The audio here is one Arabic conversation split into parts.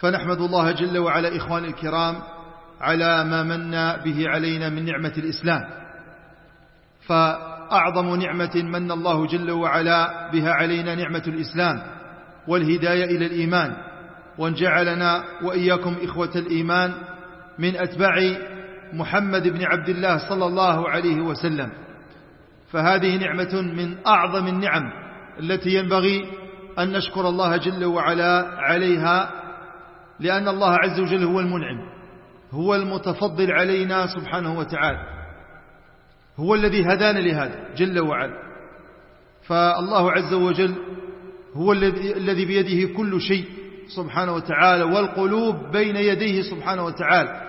فنحمد الله جل وعلا إخوان الكرام على ما من به علينا من نعمة الإسلام. فأعظم نعمة من الله جل وعلا بها علينا نعمة الإسلام والهداية إلى الإيمان. وأن جعلنا وإياكم إخوة الإيمان من أتباع محمد بن عبد الله صلى الله عليه وسلم. فهذه نعمة من أعظم النعم التي ينبغي أن نشكر الله جل وعلا عليها لأن الله عز وجل هو المنعم هو المتفضل علينا سبحانه وتعالى هو الذي هدانا لهذا جل وعلا. فالله عز وجل هو الذي بيده كل شيء سبحانه وتعالى والقلوب بين يديه سبحانه وتعالى.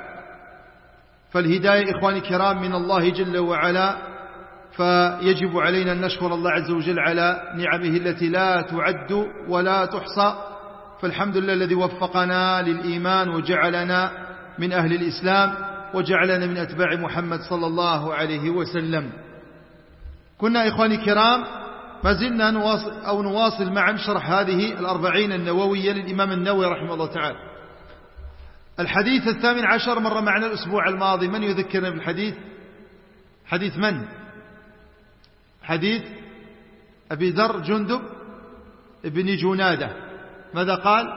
فالهداية إخواني الكرام من الله جل وعلا فيجب علينا أن نشكر الله عز وجل على نعمه التي لا تعد ولا تحصى. فالحمد لله الذي وفقنا للإيمان وجعلنا من أهل الإسلام وجعلنا من أتباع محمد صلى الله عليه وسلم. كنا إخواني الكرام ما زلنا نواصل أو نواصل معا شرح هذه الأربعين النووية للإمام النووي رحمه الله تعالى. الحديث الثامن عشر مر معنا الأسبوع الماضي. من يذكرنا بالحديث؟ حديث من؟ حديث أبي ذر جندب ابن جنادة. ماذا قال؟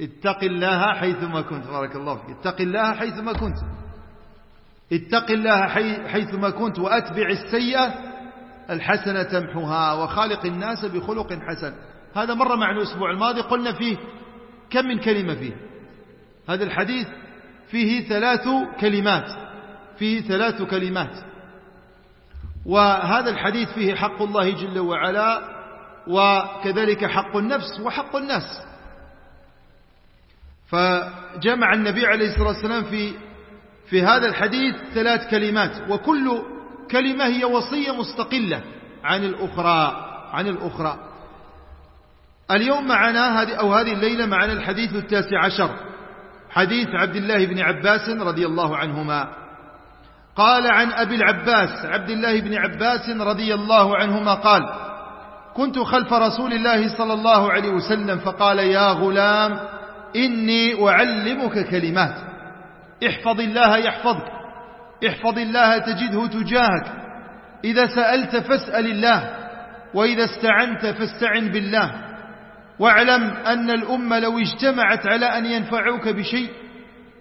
اتق الله حيثما كنت. بارك الله فيك. اتق الله حيثما كنت. اتق الله حيثما كنت وأتبع السيئة الحسنة تمحها وخالق الناس بخلق حسن. هذا مر معنا الأسبوع الماضي قلنا فيه كم من كلمة فيه. هذا الحديث فيه ثلاث كلمات فيه ثلاث كلمات. وهذا الحديث فيه حق الله جل وعلا وكذلك حق النفس وحق الناس. فجمع النبي عليه الصلاة والسلام في في هذا الحديث ثلاث كلمات وكل كلمة هي وصية مستقلة عن الأخرى عن الأخرى. اليوم معنا هذه أو هذه الليلة معنا الحديث التاسع عشر حديث عبد الله بن عباس رضي الله عنهما. قال عن أبي العباس عبد الله بن عباس رضي الله عنهما قال كنت خلف رسول الله صلى الله عليه وسلم فقال يا غلام إني أعلمك كلمات. احفظ الله يحفظك. احفظ الله تجده تجاهك. إذا سألت فاسأل الله وإذا استعنت فاستعن بالله. واعلم أن الأمة لو اجتمعت على أن ينفعوك بشيء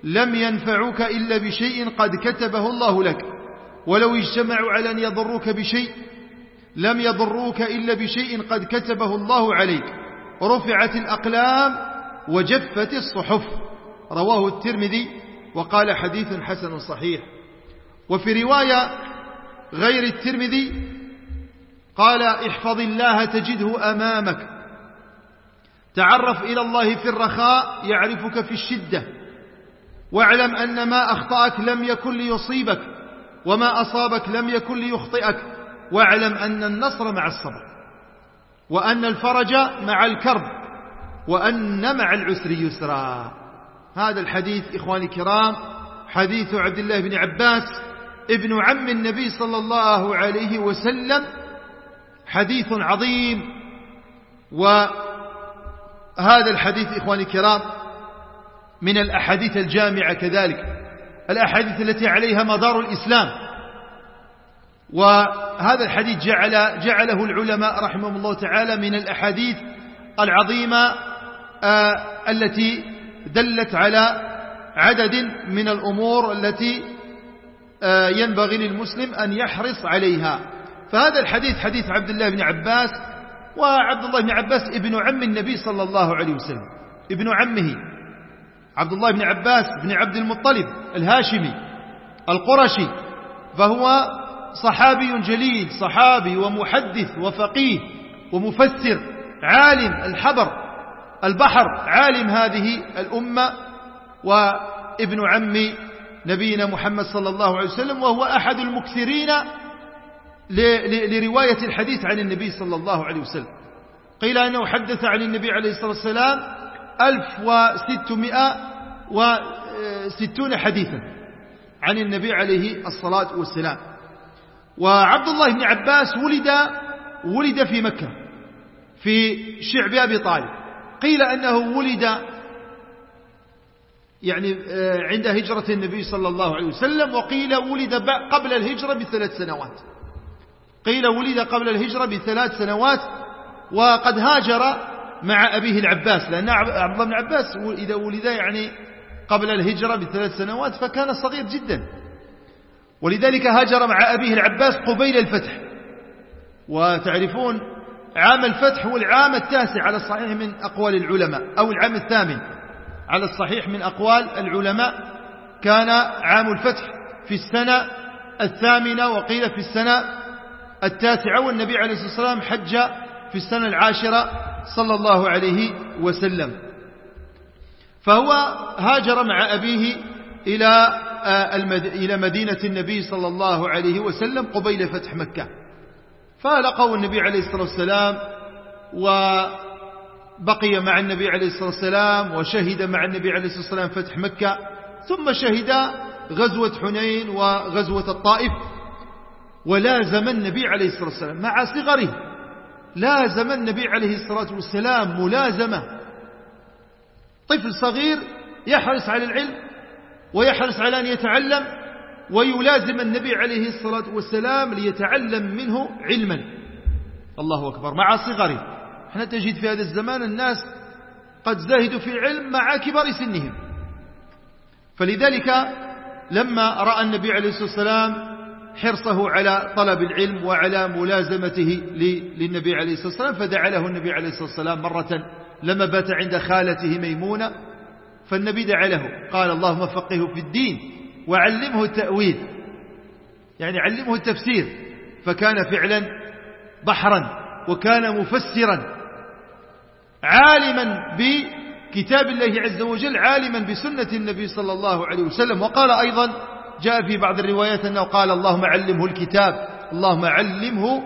لم ينفعوك إلا بشيء قد كتبه الله لك. ولو اجتمعوا على أن يضروك بشيء لم يضروك إلا بشيء قد كتبه الله عليك. رفعت الأقلام وجفت الصحف. رواه الترمذي وقال حديث حسن صحيح. وفي رواية غير الترمذي قال احفظ الله تجده أمامك. تعرف إلى الله في الرخاء يعرفك في الشدة. واعلم أن ما أخطأك لم يكن ليصيبك وما أصابك لم يكن ليخطئك. واعلم أن النصر مع الصبر وأن الفرج مع الكرب وأن مع العسر يسرا. هذا الحديث إخواني الكرام حديث عبد الله بن عباس ابن عم النبي صلى الله عليه وسلم حديث عظيم. وهذا الحديث إخواني الكرام من الأحاديث الجامعة كذلك الأحاديث التي عليها مدار الإسلام. وهذا الحديث جعل جعله العلماء رحمهم الله تعالى من الأحاديث العظيمة آه التي دلت على عدد من الأمور التي آه ينبغي للمسلم أن يحرص عليها. فهذا الحديث حديث عبد الله بن عباس وعبد الله بن عباس ابن عم النبي صلى الله عليه وسلم ابن عمه عبد الله بن عباس بن عبد المطلب الهاشمي القرشي فهو صحابي جليل صحابي ومحدث وفقيه ومفسر عالم الحبر البحر عالم هذه الأمة وابن عم نبينا محمد صلى الله عليه وسلم وهو أحد المكثرين لرواية الحديث عن النبي صلى الله عليه وسلم. قيل أنه حدث عن النبي عليه الصلاة والسلام ألف وستمائة وستون حديثا عن النبي عليه الصلاة والسلام. وعبد الله بن عباس ولد ولد في مكة في شعب أبي طالب. قيل أنه ولد يعني آه، عند هجرة النبي صلى الله عليه وسلم وقيل ولد قبل الهجرة بثلاث سنوات. قيل ولد قبل الهجرة بثلاث سنوات وقد هاجر مع أبيه العباس لأن عبد الله بن عباس إذا ولد يعني قبل الهجرة بثلاث سنوات فكان صغير جدا. ولذلك هاجر مع أبيه العباس قبيل الفتح. وتعرفون عام الفتح هو العام التاسع على الصحيح من أقوال العلماء أو العام الثامن على الصحيح من أقوال العلماء. كان عام الفتح في السنة الثامنة وقيل في السنة التاسعة والنبي عليه الصلاة والسلام حج في السنة العاشرة صلى الله عليه وسلم. فهو هاجر مع أبيه إلى إلى مدينة النبي صلى الله عليه وسلم قبيل فتح مكة. فلقوا النبي عليه الصلاة والسلام وبقي مع النبي عليه الصلاة والسلام وشهد مع النبي عليه الصلاة والسلام فتح مكة. ثم شهد غزوة حنين وغزوة الطائف. ولازم النبي عليه الصلاة والسلام مع صغره. لازم النبي عليه الصلاة والسلام ملازمة. طفل صغير يحرص على العلم. ويحرص على أن يتعلم ويلازم النبي عليه الصلاة والسلام ليتعلم منه علما. الله أكبر. مع صغره إحنا تجد في هذا الزمان الناس قد زاهدوا في العلم مع كبر سنهم. فلذلك لما رأى النبي عليه الصلاة والسلام حرصه على طلب العلم وعلى ملازمته للنبي عليه الصلاة والسلام فدعا له النبي عليه الصلاة والسلام مرة لما بات عند خالته ميمونة فالنبي دعا له. قال اللهم فقهه في الدين وعلمه التأويل. يعني علمه التفسير. فكان فعلا بحرا وكان مفسرا. عالما بكتاب الله عز وجل عالما بسنة النبي صلى الله عليه وسلم. وقال أيضا جاء في بعض الروايات أنه قال اللهم علمه الكتاب اللهم علمه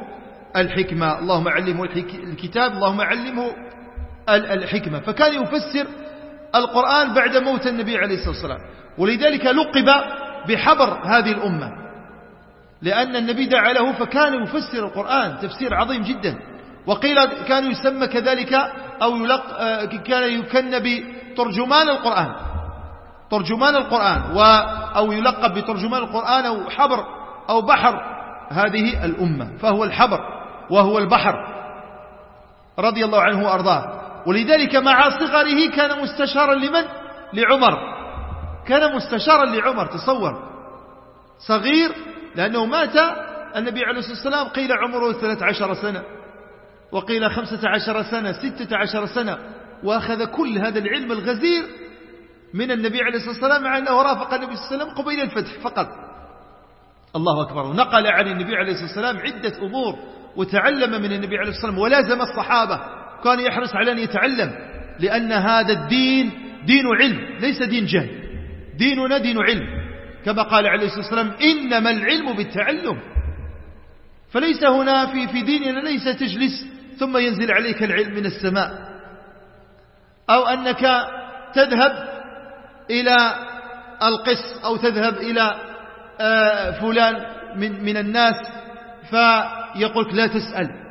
الحكمة اللهم علمه الكتاب اللهم علمه الحكمة. فكان يفسر القرآن بعد موت النبي عليه الصلاة والسلام. ولذلك لقب بحبر هذه الأمة. لأن النبي دعا له فكان يفسر القرآن تفسير عظيم جدا. وقيل كان يسمى كذلك أو يلق كان يكن بترجمان القرآن. ترجمان القرآن و أو يلقب بترجمان القرآن أو حبر أو بحر هذه الأمة. فهو الحبر وهو البحر. رضي الله عنه وأرضاه. ولذلك مع صغره كان مستشارا لمن؟ لعمر. كان مستشارا لعمر تصور. صغير لأنه مات النبي عليه الصلاة والسلام قيل عمره 13 سنة وقيل 15 سنة 16 سنة وأخذ كل هذا العلم الغزير من النبي عليه الصلاة والسلام مع أنه رافق النبي صلى الله عليه وسلم قبيل الفتح فقط. الله أكبر. ونقل عن النبي عليه الصلاة والسلام عدة أمور وتعلم من النبي عليه الصلاة والسلام ولازم الصحابة كان يحرص على أن يتعلم لأن هذا الدين دين علم ليس دين جهل. ديننا دين علم. كما قال عليه الصلاة والسلام إنما العلم بالتعلم. فليس هنا في في ديننا ليس تجلس ثم ينزل عليك العلم من السماء. أو أنك تذهب إلى القس أو تذهب إلى آه، فلان من, من الناس فيقولك لا تسأل.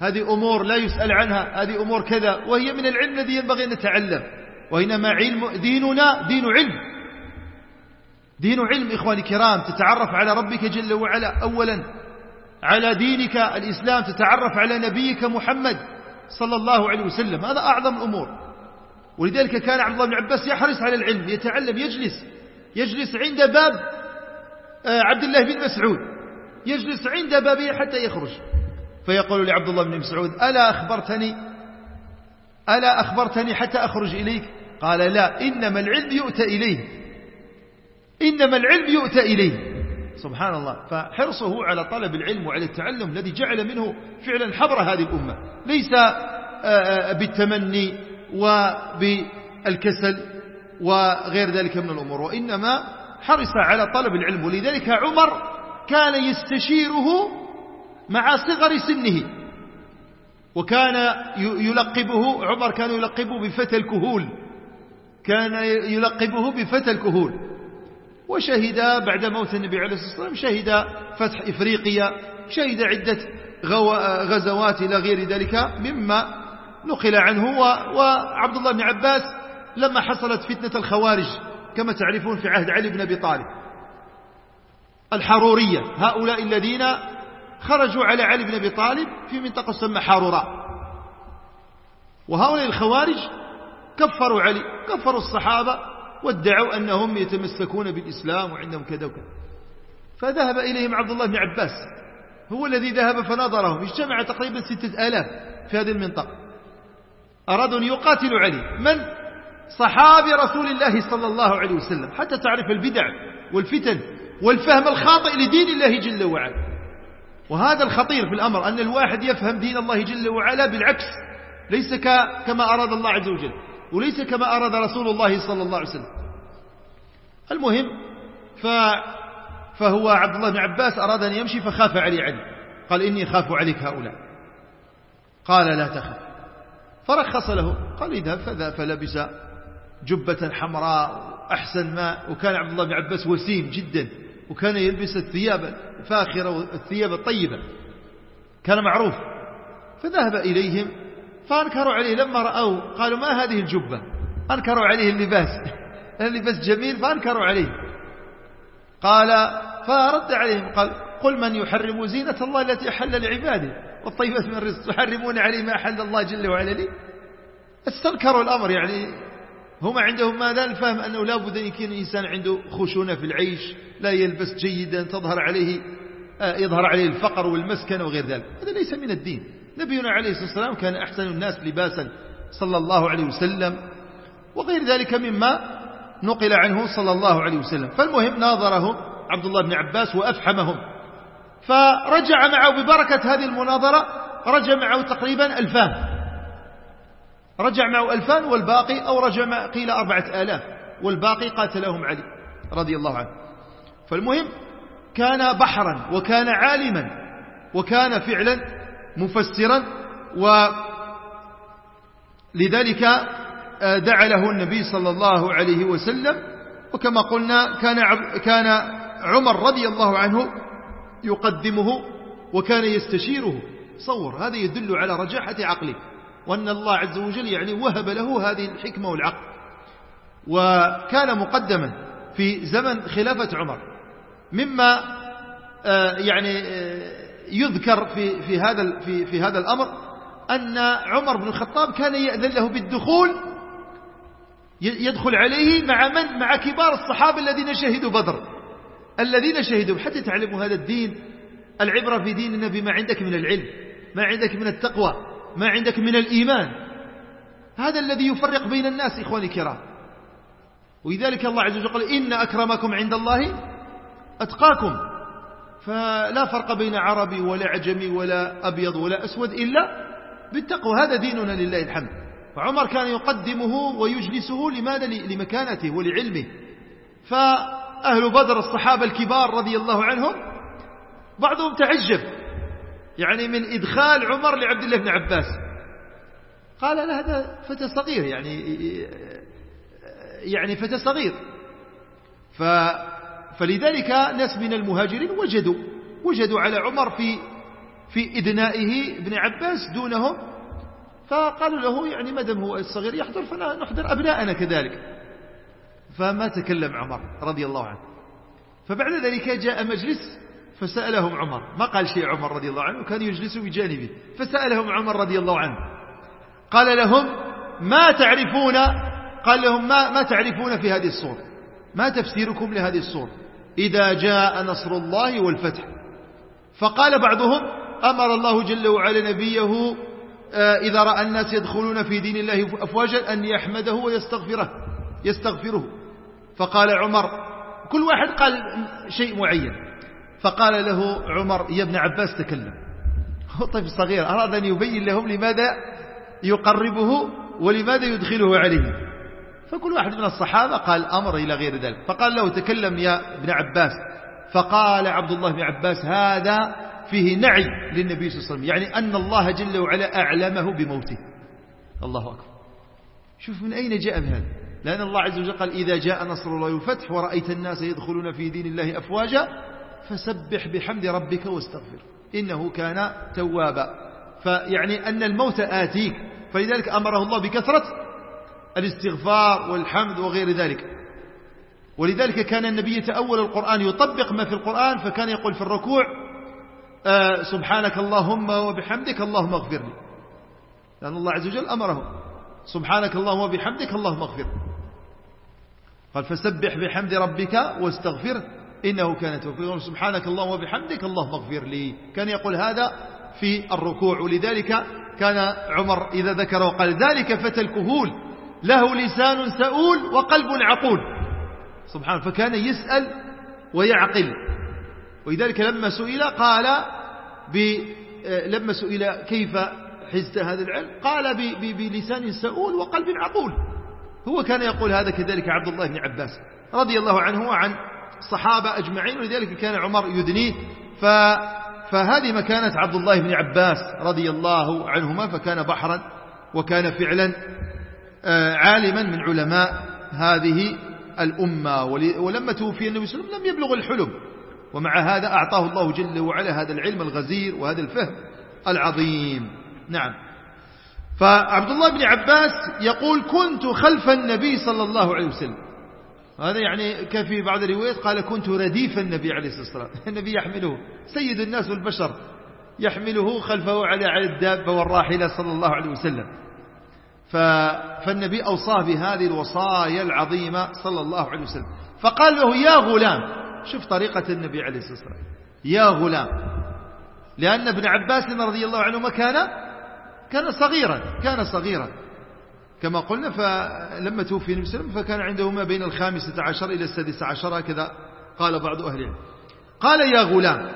هذه أمور لا يسأل عنها هذه أمور كذا وهي من العلم الذي ينبغي أن نتعلم. وإنما علم ديننا دين علم. دين علم إخواني الكرام تتعرف على ربك جل وعلا. أولا على دينك الإسلام تتعرف على نبيك محمد صلى الله عليه وسلم. هذا أعظم الأمور. ولذلك كان عبد الله بن عباس يحرص على العلم يتعلم يجلس يجلس عند باب آه، عبد الله بن مسعود. يجلس عند بابه حتى يخرج. فيقول لعبد الله بن مسعود ألا أخبرتني؟ ألا أخبرتني حتى أخرج إليك؟ قال لا إنما العلم يؤتى إليه. إنما العلم يؤتى إليه. سبحان الله. فحرصه على طلب العلم وعلى التعلم الذي جعل منه فعلا حبر هذه الأمة. ليس آه، آه، بالتمني وبالكسل وغير ذلك من الأمور وإنما حرص على طلب العلم. ولذلك عمر كان يستشيره مع صغر سنه. وكان يلقبه عمر كان يلقبه بفتى الكهول. كان يلقبه بفتى الكهول. وشهد بعد موت النبي عليه الصلاة والسلام شهد فتح إفريقيا شهد عدة غزوات إلى غير ذلك مما نقل عنه. وعبد الله بن عباس لما حصلت فتنة الخوارج كما تعرفون في عهد علي بن أبي طالب. الحرورية هؤلاء الذين خرجوا على علي بن أبي طالب في منطقة تسمى حاروراء وهؤلاء الخوارج كفروا علي كفروا الصحابة وادعوا أنهم يتمسكون بالإسلام وعندهم كذا وكذا. فذهب إليهم عبد الله بن عباس هو الذي ذهب فنظرهم اجتمع تقريبا ستة آلاف في هذه المنطقة. أرادوا أن يقاتلوا علي. من؟ صحابي رسول الله صلى الله عليه وسلم. حتى تعرف البدع والفتن والفهم الخاطئ لدين الله جل وعلا. وهذا الخطير في الأمر أن الواحد يفهم دين الله جل وعلا بالعكس ليس كما أراد الله عز وجل وليس كما أراد رسول الله صلى الله عليه وسلم. المهم ف فهو عبد الله بن عباس أراد أن يمشي فخاف علي علي قال إني خاف عليك هؤلاء. قال لا تخف. فرخص له قال اذهب فذا فلبس جبة حمراء أحسن ما وكان عبد الله بن عباس وسيم جدا. وكان يلبس الثياب الفاخرة والثياب الطيبة. كان معروف. فذهب إليهم فأنكروا عليه. لما رأوه قالوا ما هذه الجبة؟ أنكروا عليه اللباس. اللباس جميل فأنكروا عليه. قال فرد عليهم قال قل من يحرم زينة الله التي أحل لعباده والطيبات من الرزق. تحرمون عليه ما أحل الله جل وعلا لي؟ استنكروا الأمر يعني هم عندهم ماذا؟ الفهم أنه لا بد أن يكون الإنسان عنده خشونة في العيش لا يلبس جيدا تظهر عليه آه، يظهر عليه الفقر والمسكن وغير ذلك. هذا ليس من الدين. نبينا عليه الصلاة والسلام كان أحسن الناس لباسا صلى الله عليه وسلم وغير ذلك مما نقل عنه صلى الله عليه وسلم. فالمهم ناظرهم عبد الله بن عباس وأفحمهم فرجع معه ببركة هذه المناظرة رجع معه تقريبا ألفان رجع معه ألفان والباقي أو رجع قيل أربعة آلاف والباقي قاتلهم علي رضي الله عنه. فالمهم كان بحرا وكان عالما وكان فعلا مفسرا ولذلك آه، دعا له النبي صلى الله عليه وسلم. وكما قلنا كان كان عمر رضي الله عنه يقدمه وكان يستشيره. صور هذا يدل على رجاحة عقله. وأن الله عز وجل يعني وهب له هذه الحكمة والعقل. وكان مقدما في زمن خلافة عمر. مما آه، يعني آه، يذكر في في هذا في في هذا الأمر أن عمر بن الخطاب كان يأذن له بالدخول يدخل عليه مع من؟ مع كبار الصحابة الذين شهدوا بدر. الذين شهدوا حتى تعلموا هذا الدين العبرة في ديننا بما عندك من العلم ما عندك من التقوى. ما عندك من الإيمان. هذا الذي يفرق بين الناس إخواني الكرام. ولذلك الله عز وجل قال إن أكرمكم عند الله أتقاكم. فلا فرق بين عربي ولا عجمي ولا أبيض ولا أسود إلا بالتقوى. هذا ديننا لله الحمد. فعمر كان يقدمه ويجلسه لماذا؟ لمكانته ولعلمه. فأهل بدر الصحابة الكبار رضي الله عنهم بعضهم تعجب. يعني من إدخال عمر لعبد الله بن عباس. قال لا هذا فتى صغير يعني يعني فتى صغير. ف فلذلك ناس من المهاجرين وجدوا وجدوا على عمر في في إدنائه ابن عباس دونهم. فقالوا له يعني ما دام هو الصغير يحضر فنحضر أبناءنا كذلك. فما تكلم عمر رضي الله عنه. فبعد ذلك جاء مجلس فسألهم عمر ما قال شيء عمر رضي الله عنه؟ كان يجلس بجانبه. فسألهم عمر رضي الله عنه. قال لهم ما تعرفون قال لهم ما, ما تعرفون في هذه الصورة ما تفسيركم لهذه الصورة إذا جاء نصر الله والفتح. فقال بعضهم أمر الله جل وعلا نبيه آه، إذا رأى الناس يدخلون في دين الله أفواجا أن يحمده ويستغفره يستغفره. فقال عمر كل واحد قال شيء معين. فقال له عمر يا ابن عباس تكلم. هو طفل صغير أراد أن يبين لهم لماذا يقربه ولماذا يدخله عليه. فكل واحد من الصحابة قال أمر إلى غير ذلك فقال له تكلم يا ابن عباس. فقال عبد الله بن عباس هذا فيه نعي للنبي صلى الله عليه وسلم يعني أن الله جل وعلا أعلمه بموته. الله أكبر. شوف من أين جاء بهذا لأن الله عز وجل قال إذا جاء نصر الله والفتح ورأيت الناس يدخلون في دين الله أفواجا فسبح بحمد ربك واستغفر. إنه كان توابا. فيعني أن الموت آتيك. فلذلك أمره الله بكثرة الاستغفار والحمد وغير ذلك. ولذلك كان النبي يتأول القرآن يطبق ما في القرآن فكان يقول في الركوع آه سبحانك اللهم وبحمدك اللهم اغفر لي. لأن الله عز وجل أمره. سبحانك اللهم وبحمدك اللهم اغفر. قال فسبح بحمد ربك واستغفر. إنه كان توفيقا. سبحانك اللهم وبحمدك اللهم اغفر لي. كان يقول هذا في الركوع. ولذلك كان عمر إذا ذكر وقال ذلك فتى الكهول. له لسان سؤول وقلب عقول. سبحانه فكان يسأل ويعقل. ولذلك لما سئل قال لما سئل كيف حزت هذا العلم؟ قال بلسان سؤول وقلب عقول. هو كان يقول هذا كذلك عبد الله بن عباس رضي الله عنه وعن الصحابة أجمعين ولذلك كان عمر يدنيه. ف فهذه مكانة عبد الله بن عباس رضي الله عنهما فكان بحرا وكان فعلا آه، عالما من علماء هذه الأمة. ولما توفي النبي صلى الله عليه وسلم لم يبلغ الحلم. ومع هذا أعطاه الله جل وعلا هذا العلم الغزير وهذا الفهم العظيم. نعم. فعبد الله بن عباس يقول كنت خلف النبي صلى الله عليه وسلم. هذا يعني كفي بعض الروايات قال كنت رديف النبي عليه الصلاة والسلام. النبي يحمله. سيد الناس والبشر يحمله خلفه على الدابة والراحلة صلى الله عليه وسلم. فالنبي أوصاه بهذه الوصايا العظيمة صلى الله عليه وسلم. فقال له يا غلام شوف طريقة النبي عليه الصلاة والسلام. يا غلام لأن ابن عباس رضي الله عنهما كان كان صغيرا كان صغيرا. كما قلنا فلما توفي النبي صلى الله عليه وسلم فكان عنده ما بين الخامسة عشر إلى السادسة عشر هكذا قال بعض أهل العلم. قال يا غلام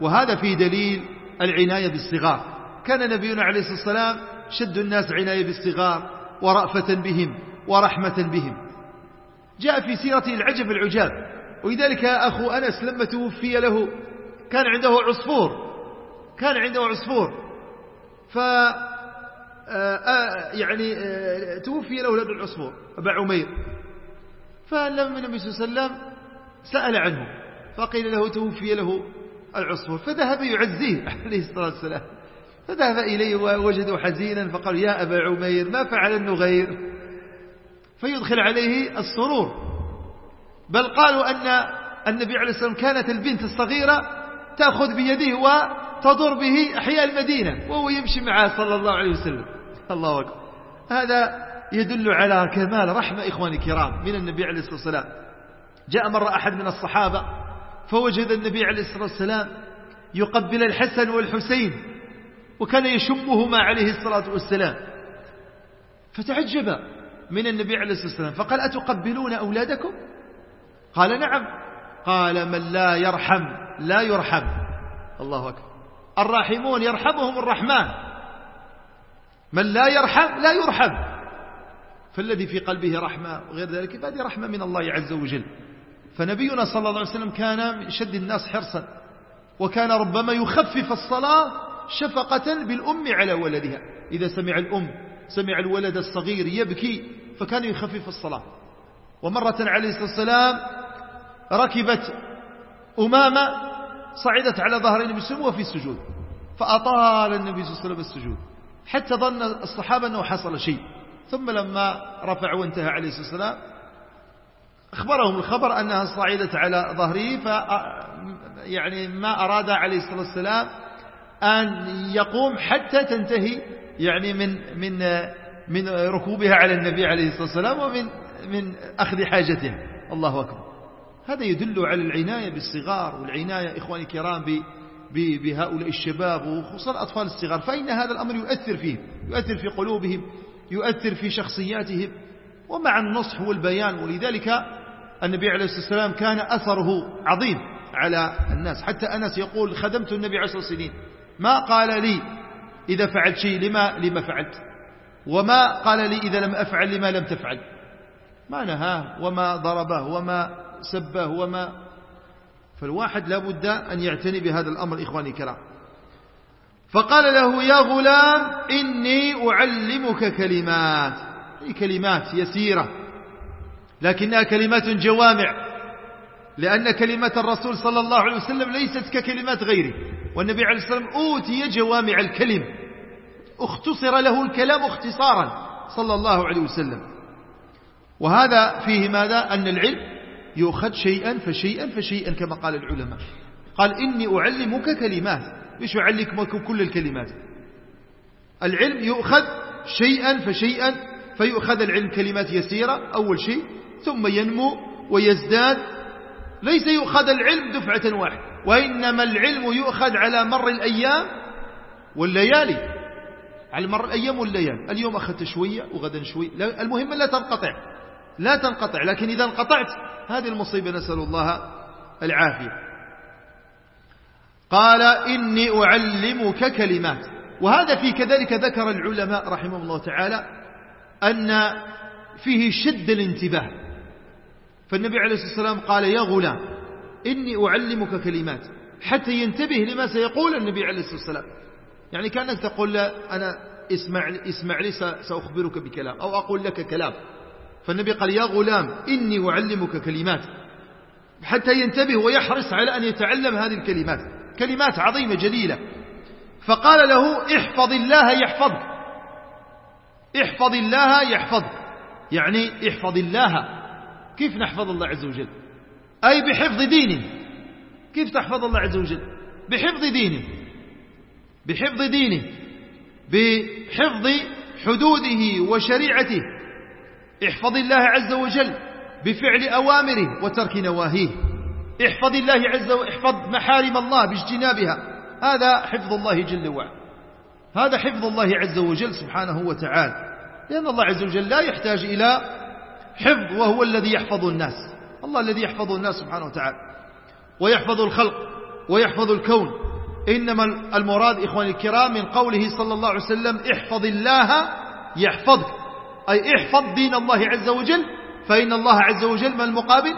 وهذا في دليل العناية بالصغار. كان نبينا عليه الصلاة والسلام شد الناس عناية بالصغار ورأفة بهم ورحمة بهم. جاء في سيرته العجب العجاب ولذلك أخو أنس لما توفي له كان عنده عصفور كان عنده عصفور. ف يعني آه، توفي له ولد العصفور أبا عمير. فلما النبي صلى الله عليه وسلم سأل عنه فقيل له توفي له العصفور فذهب يعزيه عليه الصلاة والسلام. فذهب إليه ووجده حزينا فقال يا أبا عمير ما فعل النغير؟ فيدخل عليه السرور. بل قالوا أن النبي عليه الصلاة والسلام كانت البنت الصغيرة تأخذ بيده وتضر به أحياء المدينة وهو يمشي معه صلى الله عليه وسلم. الله أكبر. هذا يدل على كمال رحمة إخواني الكرام من النبي عليه الصلاة والسلام. جاء مرة أحد من الصحابة فوجد النبي عليه الصلاة والسلام يقبل الحسن والحسين وكان يشمهما عليه الصلاة والسلام. فتعجب من النبي عليه الصلاة والسلام فقال أتقبلون أولادكم؟ قال نعم. قال من لا يرحم لا يرحم. الله أكبر. الراحمون يرحمهم الرحمن. من لا يرحم لا يرحم. فالذي في قلبه رحمة وغير ذلك فهذه رحمة من الله عز وجل. فنبينا صلى الله عليه وسلم كان من شد الناس حرصا وكان ربما يخفف الصلاة شفقة بالأم على ولدها. إذا سمع الأم سمع الولد الصغير يبكي فكان يخفف الصلاة. ومرة عليه الصلاة والسلام ركبت أمامة صعدت على ظهر النبي صلى الله عليه وسلم وفي السجود فأطال النبي صلى الله عليه وسلم السجود. حتى ظن الصحابة أنه حصل شيء. ثم لما رفع وانتهى عليه الصلاة والسلام أخبرهم الخبر أنها صعدت على ظهره ف يعني ما أراد عليه الصلاة والسلام أن يقوم حتى تنتهي يعني من من من ركوبها على النبي عليه الصلاة والسلام ومن من أخذ حاجته الله أكبر. هذا يدل على العناية بالصغار والعناية إخواني الكرام بهؤلاء الشباب وخصوصا الأطفال الصغار فإن هذا الأمر يؤثر فيهم يؤثر في قلوبهم يؤثر في شخصياتهم ومع النصح والبيان ولذلك النبي عليه الصلاة والسلام كان أثره عظيم على الناس. حتى أنس يقول خدمت النبي عشر سنين ما قال لي إذا فعلت شيء لما, لما فعلت وما قال لي إذا لم أفعل لما لم تفعل. ما نهاه وما ضربه وما سبه وما فالواحد لابد أن يعتني بهذا الأمر إخواني الكرام. فقال له يا غلام إني أعلمك كلمات. هي كلمات يسيرة لكنها كلمات جوامع لأن كلمة الرسول صلى الله عليه وسلم ليست ككلمات غيره. والنبي عليه الصلاة والسلام أوتي جوامع الكلم اختصر له الكلام اختصارا صلى الله عليه وسلم. وهذا فيه ماذا؟ أن العلم يؤخذ شيئا فشيئا فشيئا كما قال العلماء. قال إني أعلمك كلمات. مش أعلمك كل الكلمات؟ العلم يؤخذ شيئا فشيئا فيؤخذ العلم كلمات يسيرة أول شيء. ثم ينمو ويزداد. ليس يؤخذ العلم دفعة واحدة. وإنما العلم يؤخذ على مر الأيام والليالي. على مر الأيام والليالي. اليوم أخذت شوية وغدا شوية المهم لا تنقطع. لا تنقطع. لكن إذا انقطعت هذه المصيبة نسأل الله العافية. قال إني أعلمك كلمات. وهذا في كذلك ذكر العلماء رحمه الله تعالى أن فيه شد الانتباه. فالنبي عليه الصلاة والسلام قال يا غلام إني أعلمك كلمات. حتى ينتبه لما سيقول النبي عليه الصلاة والسلام. يعني كأنك تقول أنا اسمع, اسمع لي سأخبرك بكلام أو أقول لك كلام. فالنبي قال يا غلام إني أعلمك كلمات. حتى ينتبه ويحرص على أن يتعلم هذه الكلمات. كلمات عظيمة جليلة. فقال له احفظ الله يحفظك. احفظ الله يحفظك. يعني احفظ الله. كيف نحفظ الله عز وجل؟ أي بحفظ دينه. كيف تحفظ الله عز وجل؟ بحفظ دينه. بحفظ دينه. بحفظ حدوده وشريعته. احفظ الله عز وجل بفعل أوامره وترك نواهيه. احفظ الله عز وجل احفظ محارم الله باجتنابها. هذا حفظ الله جل وعلا. هذا حفظ الله عز وجل سبحانه وتعالى. لأن الله عز وجل لا يحتاج إلى حفظ وهو الذي يحفظ الناس. الله الذي يحفظ الناس سبحانه وتعالى. ويحفظ الخلق ويحفظ الكون. إنما المراد إخواني الكرام من قوله صلى الله عليه وسلم احفظ الله يحفظك. أي احفظ دين الله عز وجل فإن الله عز وجل ما المقابل؟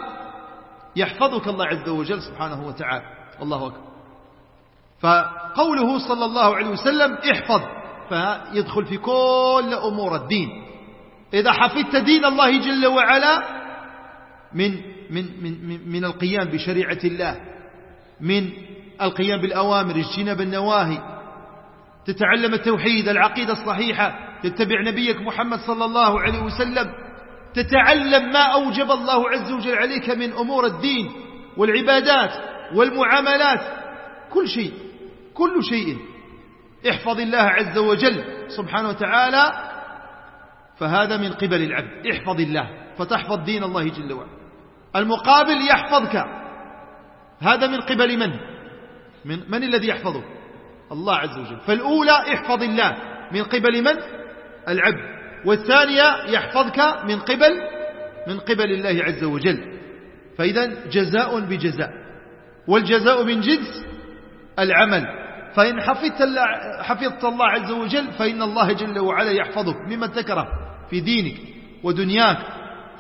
يحفظك الله عز وجل سبحانه وتعالى. الله أكبر. فقوله صلى الله عليه وسلم احفظ فيدخل في كل أمور الدين. إذا حفظت دين الله جل وعلا من من من من القيام بشريعة الله من القيام بالأوامر اجتناب النواهي تتعلم التوحيد العقيدة الصحيحة تتبع نبيك محمد صلى الله عليه وسلم تتعلم ما أوجب الله عز وجل عليك من أمور الدين والعبادات والمعاملات كل شيء كل شيء. احفظ الله عز وجل سبحانه وتعالى فهذا من قبل العبد. احفظ الله فتحفظ دين الله جل وعلا. المقابل يحفظك. هذا من قبل من؟ من, من الذي يحفظه؟ الله عز وجل. فالأولى احفظ الله. من قبل من؟ العبد. والثانية يحفظك من قبل من قبل الله عز وجل. فإذا جزاء بجزاء. والجزاء من جنس العمل. فإن حفظت الله, حفظت الله عز وجل فإن الله جل وعلا يحفظك مما تكره في دينك ودنياك.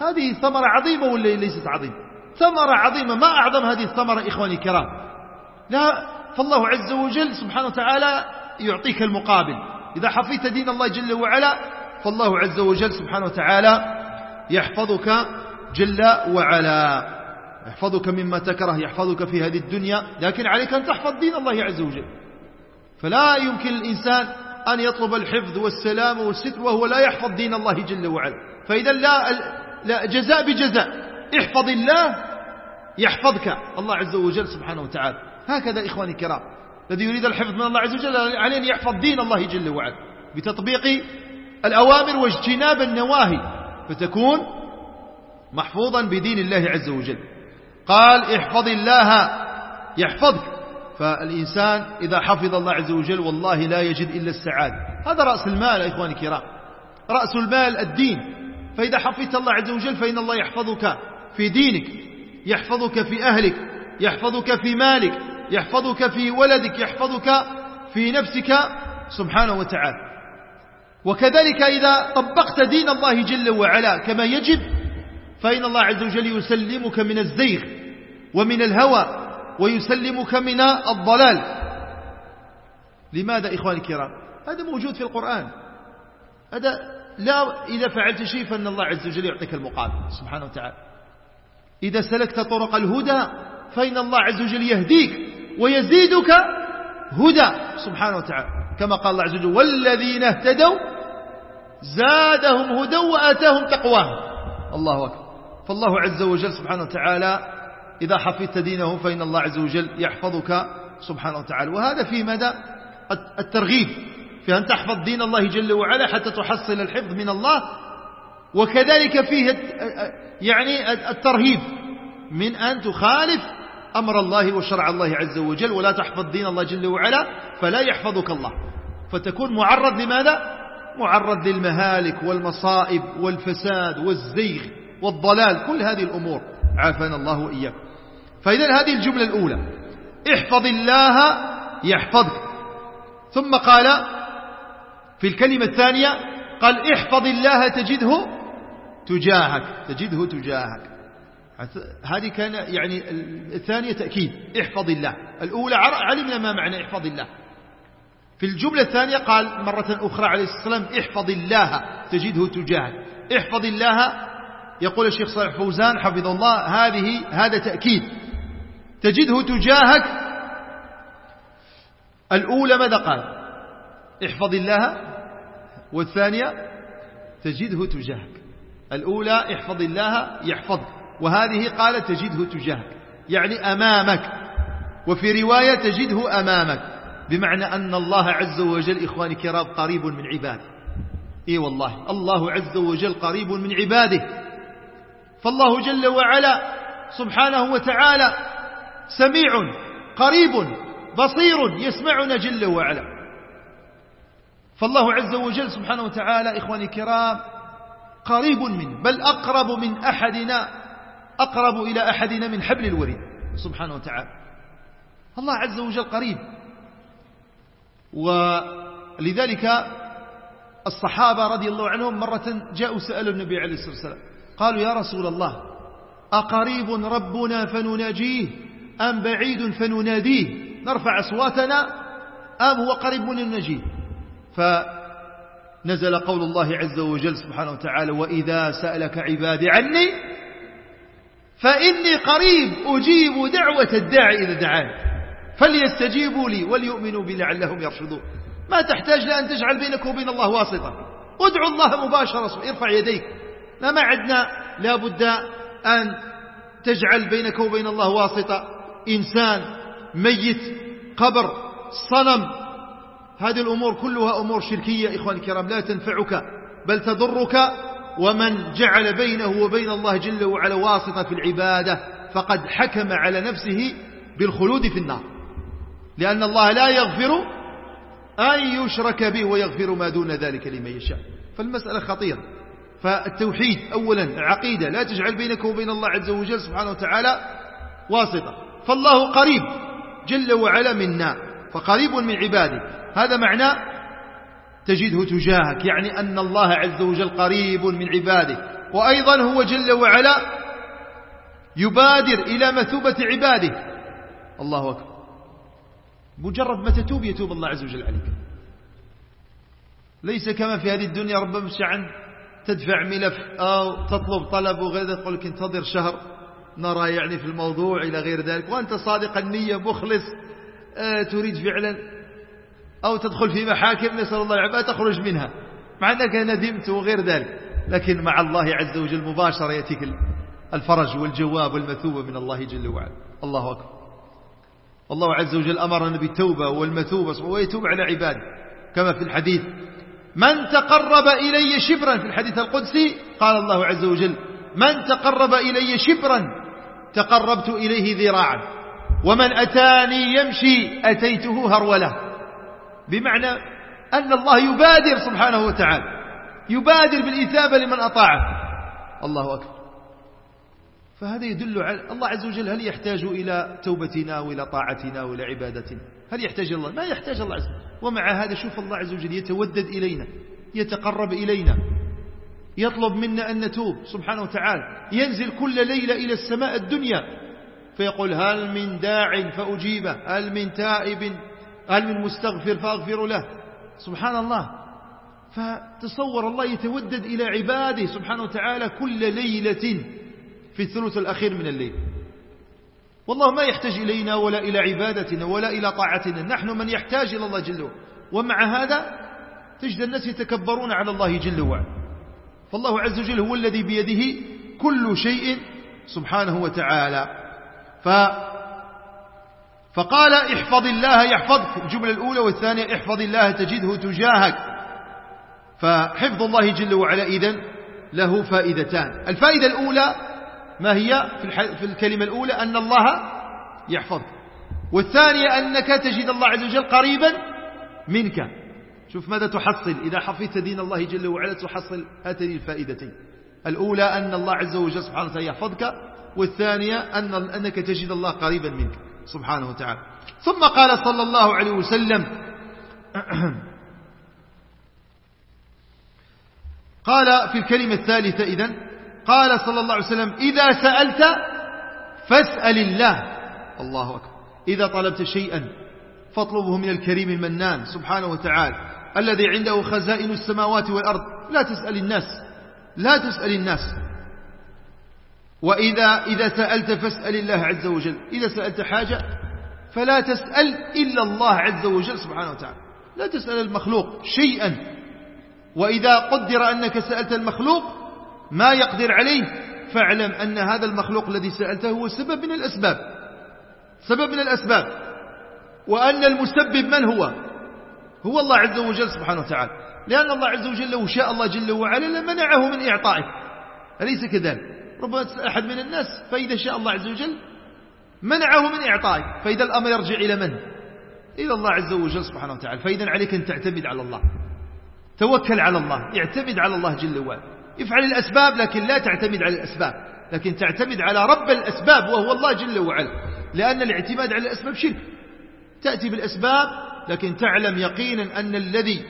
هذه ثمرة عظيمة ولا ليست عظيمة؟ ثمرة عظيمة. ما أعظم هذه الثمرة إخواني الكرام؟ لا فالله عز وجل سبحانه وتعالى يعطيك المقابل. إذا حفظت دين الله جل وعلا فالله عز وجل سبحانه وتعالى يحفظك جل وعلا. يحفظك مما تكره يحفظك في هذه الدنيا لكن عليك أن تحفظ دين الله عز وجل. فلا يمكن الإنسان أن يطلب الحفظ والسلام والستر وهو لا يحفظ دين الله جل وعلا. فإذا لا, لا جزاء بجزاء. احفظ الله يحفظك. الله عز وجل سبحانه وتعالى. هكذا إخواني الكرام. الذي يريد الحفظ من الله عز وجل عليه أن يحفظ دين الله جل وعلا بتطبيق الأوامر واجتناب النواهي فتكون محفوظا بدين الله عز وجل. قال احفظ الله يحفظك. فالإنسان إذا حفظ الله عز وجل والله لا يجد إلا السعادة. هذا رأس المال يا إخواني الكرام. رأس المال الدين. فإذا حفظت الله عز وجل فإن الله يحفظك في دينك يحفظك في أهلك يحفظك في مالك يحفظك في ولدك يحفظك في نفسك سبحانه وتعالى. وكذلك إذا طبقت دين الله جل وعلا كما يجب فإن الله عز وجل يسلمك من الزيغ ومن الهوى ويسلمك من الضلال. لماذا إخواني الكرام؟ هذا موجود في القرآن. هذا لا إذا فعلت شيء فإن الله عز وجل يعطيك المقابل سبحانه وتعالى. إذا سلكت طرق الهدى فإن الله عز وجل يهديك. ويزيدك هدى. سبحانه وتعالى. كما قال الله عز وجل والذين اهتدوا زادهم هدى وآتاهم تقواهم. الله أكبر. فالله عز وجل سبحانه وتعالى إذا حفظت دينه فإن الله عز وجل يحفظك سبحانه وتعالى. وهذا في مدى الترغيب في أن تحفظ دين الله جل وعلا حتى تحصل الحفظ من الله. وكذلك فيه يعني الترهيب من أن تخالف أمر الله وشرع الله عز وجل ولا تحفظ دين الله جل وعلا فلا يحفظك الله. فتكون معرض لماذا؟ معرض للمهالك والمصائب والفساد والزيغ والضلال كل هذه الأمور. عافانا الله وإياك فإذا هذه الجملة الأولى. احفظ الله يحفظك. ثم قال في الكلمة الثانية قال احفظ الله تجده تجاهك. تجده تجاهك. هذه كان يعني الثانية تأكيد احفظ الله. الأولى علمنا ما معنى احفظ الله. في الجملة الثانية قال مرة أخرى عليه الصلاة والسلام احفظ الله تجده تجاهك. احفظ الله يقول الشيخ صالح فوزان حفظه الله هذه هذا تأكيد. تجده تجاهك. الأولى ماذا قال؟ احفظ الله. والثانية تجده تجاهك. الأولى احفظ الله يحفظك. وهذه قال تجده تجاهك يعني أمامك وفي رواية تجده أمامك بمعنى أن الله عز وجل إخواني كرام قريب من عباده. إي والله الله عز وجل قريب من عباده. فالله جل وعلا سبحانه وتعالى سميع قريب بصير يسمعنا جل وعلا. فالله عز وجل سبحانه وتعالى إخواني الكرام قريب منه بل أقرب من أحدنا أقرب إلى أحدنا من حبل الوريد. سبحانه وتعالى. الله عز وجل قريب. ولذلك الصحابة رضي الله عنهم مرة جاءوا سألوا النبي عليه الصلاة والسلام. قالوا يا رسول الله أقريب ربنا فنناجيه أم بعيد فنناديه؟ نرفع أصواتنا أم هو قريب من النجيه فنزل قول الله عز وجل سبحانه وتعالى وإذا سألك عبادي عني فإني قريب أجيب دعوة الداعي إذا دعاني. فليستجيبوا لي وليؤمنوا بي لعلهم يرشدون. ما تحتاج لأن تجعل بينك وبين الله واسطة. ادعو الله مباشرة ارفع يديك. لا ما عندنا لابد أن تجعل بينك وبين الله واسطة. إنسان ميت قبر صنم. هذه الأمور كلها أمور شركية إخواني الكرام لا تنفعك بل تضرك ومن جعل بينه وبين الله جل وعلا واسطة في العبادة فقد حكم على نفسه بالخلود في النار. لأن الله لا يغفر أن يشرك به ويغفر ما دون ذلك لمن يشاء. فالمسألة خطيرة. فالتوحيد أولا عقيدة لا تجعل بينك وبين الله عز وجل سبحانه وتعالى واسطة. فالله قريب جل وعلا منا فقريب من عباده. هذا معنى تجده تجاهك يعني أن الله عز وجل قريب من عباده. وأيضا هو جل وعلا يبادر إلى مثوبة عباده. الله أكبر. مجرد ما تتوب يتوب الله عز وجل عليك. ليس كما في هذه الدنيا ربما عن تدفع ملف أو تطلب طلب وغير ذلك يقول لك انتظر شهر نرى يعني في الموضوع إلى غير ذلك. وأنت صادق النية مخلص آه، تريد فعلا. أو تدخل في محاكم نسأل الله العافية تخرج منها. مع أنك ندمت وغير ذلك. لكن مع الله عز وجل مباشرة يأتيك الفرج والجواب والمثوبة من الله جل وعلا. الله أكبر. الله عز وجل أمرنا بالتوبة والمثوبة ويتوب على عباده. كما في الحديث من تقرب إلي شبرا في الحديث القدسي قال الله عز وجل من تقرب إلي شبرا تقربت إليه ذراعا ومن أتاني يمشي أتيته هرولة. بمعنى أن الله يبادر سبحانه وتعالى يبادر بالإثابة لمن أطاعه. الله أكبر. فهذا يدل على الله عز وجل هل يحتاج إلى توبتنا وإلى طاعتنا وإلى عبادتنا؟ هل يحتاج الله؟ ما يحتاج الله عز وجل. ومع هذا شوف الله عز وجل يتودد إلينا يتقرب إلينا. يطلب منا أن نتوب سبحانه وتعالى. ينزل كل ليلة إلى السماء الدنيا. فيقول هل من داع فأجيبه هل من تائب هل من مستغفر فأغفر له. سبحان الله. فتصور الله يتودد إلى عباده سبحانه وتعالى كل ليلة في الثلث الأخير من الليل. والله ما يحتاج إلينا ولا إلى عبادتنا ولا إلى طاعتنا. نحن من يحتاج إلى الله جل وعلا. ومع هذا تجد الناس يتكبرون على الله جل وعلا. فالله عز وجل هو الذي بيده كل شيء سبحانه وتعالى. ف فقال احفظ الله يحفظك. الجملة الأولى والثانية احفظ الله تجده تجاهك. فحفظ الله جل وعلا إذن له فائدتان. الفائدة الأولى ما هي في الكلمة الأولى؟ أن الله يحفظك. والثانية أنك تجد الله عز وجل قريبا منك. شوف ماذا تحصل. إذا حفظت دين الله جل وعلا تحصل هاتين الفائدتين. الأولى أن الله عز وجل سبحانه وتعالى يحفظك. والثانية أن أنك تجد الله قريبا منك. سبحانه وتعالى. ثم قال صلى الله عليه وسلم قال في الكلمة الثالثة إذن قال صلى الله عليه وسلم إذا سألت فاسأل الله. الله أكبر. إذا طلبت شيئا فاطلبه من الكريم المنان سبحانه وتعالى الذي عنده خزائن السماوات والأرض. لا تسأل الناس. لا تسأل الناس. وإذا إذا سألت فاسأل الله عز وجل. إذا سألت حاجة فلا تسأل إلا الله عز وجل سبحانه وتعالى. لا تسأل المخلوق شيئا. وإذا قدر أنك سألت المخلوق ما يقدر عليه فاعلم أن هذا المخلوق الذي سألته هو سبب من الأسباب. سبب من الأسباب. وأن المسبب من هو؟ هو الله عز وجل سبحانه وتعالى. لأن الله عز وجل لو شاء الله جل وعلا لمنعه من إعطائه. أليس كذلك؟ ربما أحد من الناس فإذا شاء الله عز وجل منعه من إعطائه فإذا الأمر يرجع إلى من؟ إلى الله عز وجل سبحانه وتعالى. فإذا عليك أن تعتمد على الله. توكل على الله اعتمد على الله جل وعلا. افعل الأسباب لكن لا تعتمد على الأسباب. لكن تعتمد على رب الأسباب وهو الله جل وعلا. لأن الاعتماد على الأسباب شرك. تأتي بالأسباب لكن تعلم يقينا أن الذي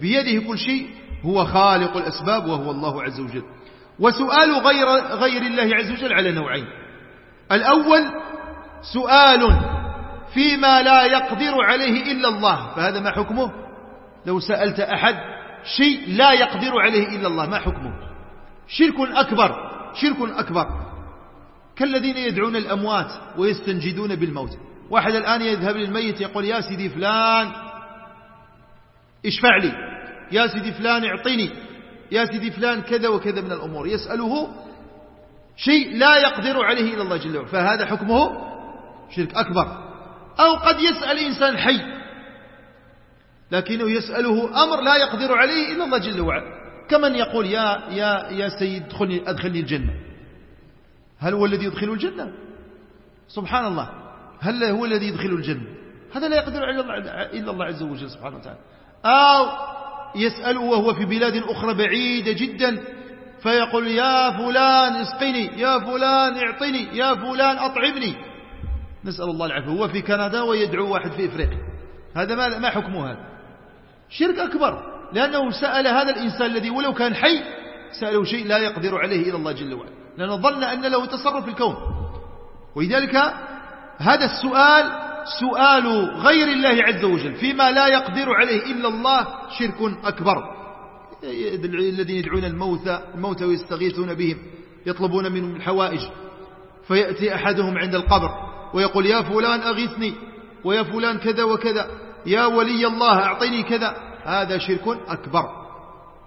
بيده كل شيء هو خالق الأسباب وهو الله عز وجل. وسؤال غير, غير الله عز وجل على نوعين. الأول سؤال فيما لا يقدر عليه إلا الله فهذا ما حكمه؟ لو سألت أحد شيء لا يقدر عليه إلا الله ما حكمه؟ شرك أكبر شرك أكبر. كالذين يدعون الأموات ويستنجدون بالموت. واحد الآن يذهب للميت يقول يا سيدي فلان اشفع لي. يا سيدي فلان اعطني يا سيدي فلان كذا وكذا من الأمور. يسأله شيء لا يقدر عليه إلا الله جل وعلا. فهذا حكمه شرك أكبر. أو قد يسأل إنسان حي لكنه يسأله أمر لا يقدر عليه إلا الله جل وعلا. كمن يقول يا, يا, يا سيد ادخلني, أدخلني الجنة. هل هو الذي يدخل الجنة؟ سبحان الله. هل هو الذي يدخل الجنة؟ هذا لا يقدر عليه إلا الله عز وجل سبحانه وتعالى. أو يسأل وهو في بلاد أخرى بعيدة جدا فيقول يا فلان اسقني يا فلان اعطني يا فلان أطعمني. نسأل الله العافية هو في كندا ويدعو واحد في إفريقيا. هذا ما ما حكمه هذا؟ شرك أكبر لأنه سأل هذا الإنسان الذي ولو كان حي سأله شيء لا يقدر عليه إلى الله جل وعلا. لأنه ظن أن له تصرف في الكون. ولذلك هذا السؤال سؤال غير الله عز وجل فيما لا يقدر عليه إلا الله شرك أكبر. الذين يدعون الموتى الموتى ويستغيثون بهم يطلبون منهم الحوائج فيأتي أحدهم عند القبر ويقول يا فلان أغيثني ويا فلان كذا وكذا يا ولي الله أعطني كذا. هذا شرك أكبر.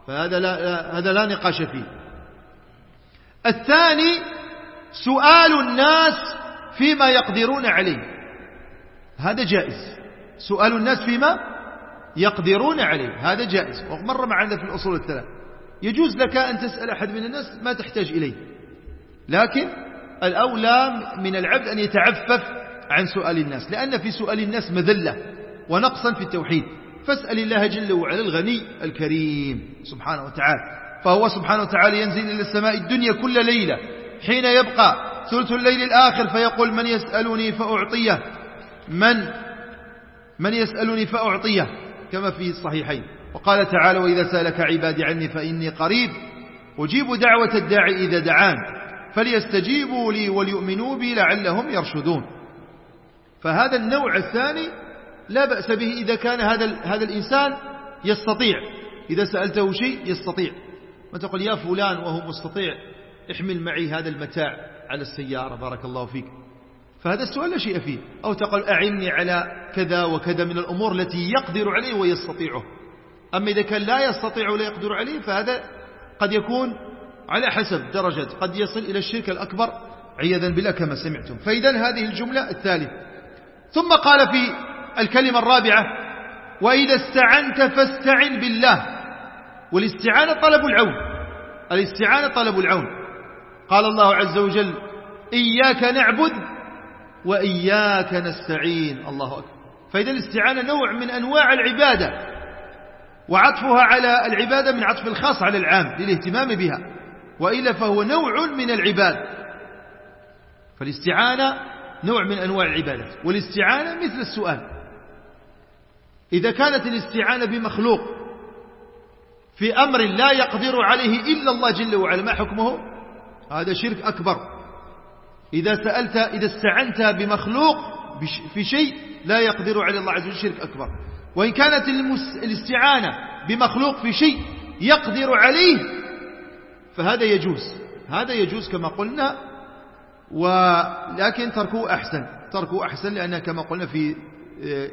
فهذا لا, هذا لا نقاش فيه. الثاني سؤال الناس فيما يقدرون عليه. هذا جائز. سؤال الناس فيما يقدرون عليه. هذا جائز. ومر معنا في الأصول الثلاث. يجوز لك أن تسأل أحد من الناس ما تحتاج إليه. لكن الأولى من العبد أن يتعفف عن سؤال الناس. لأن في سؤال الناس مذلة ونقصا في التوحيد. فاسأل الله جل وعلا الغني الكريم سبحانه وتعالى. فهو سبحانه وتعالى ينزل إلى السماء الدنيا كل ليلة. حين يبقى ثلث الليل الآخر فيقول من يسألني فأعطيه. من من يسألني فأعطيه كما في الصحيحين. وقال تعالى وإذا سألك عبادي عني فإني قريب أجيب دعوة الداعي إذا دعان فليستجيبوا لي وليؤمنوا بي لعلهم يرشدون. فهذا النوع الثاني لا بأس به إذا كان هذا هذا الإنسان يستطيع. إذا سألته شيء يستطيع. ما تقول يا فلان وهو مستطيع احمل معي هذا المتاع على السيارة بارك الله فيك. فهذا السؤال لا شيء فيه. أو تقول أعني على كذا وكذا من الأمور التي يقدر عليه ويستطيعه. أما إذا كان لا يستطيع ولا يقدر عليه فهذا قد يكون على حسب درجة. قد يصل إلى الشرك الأكبر عياذا بالله كما سمعتم. فإذا هذه الجملة الثالثة. ثم قال في الكلمة الرابعة وإذا استعنت فاستعن بالله. والاستعانة طلب العون. الاستعانة طلب العون. قال الله عز وجل إياك نعبد وإياك نستعين. الله أكبر. فإذا الاستعانة نوع من أنواع العبادة وعطفها على العبادة من عطف الخاص على العام للاهتمام بها وإلا فهو نوع من العباد. فالاستعانة نوع من أنواع العبادة. والاستعانة مثل السؤال. إذا كانت الاستعانة بمخلوق في أمر لا يقدر عليه إلا الله جل وعلا ما حكمه؟ هذا شرك أكبر. إذا سألت إذا استعنت بمخلوق في شيء لا يقدر عليه الله عز وجل شرك أكبر. وإن كانت الاستعانة بمخلوق في شيء يقدر عليه فهذا يجوز. هذا يجوز كما قلنا ولكن تركه أحسن. تركه أحسن لأنه كما قلنا في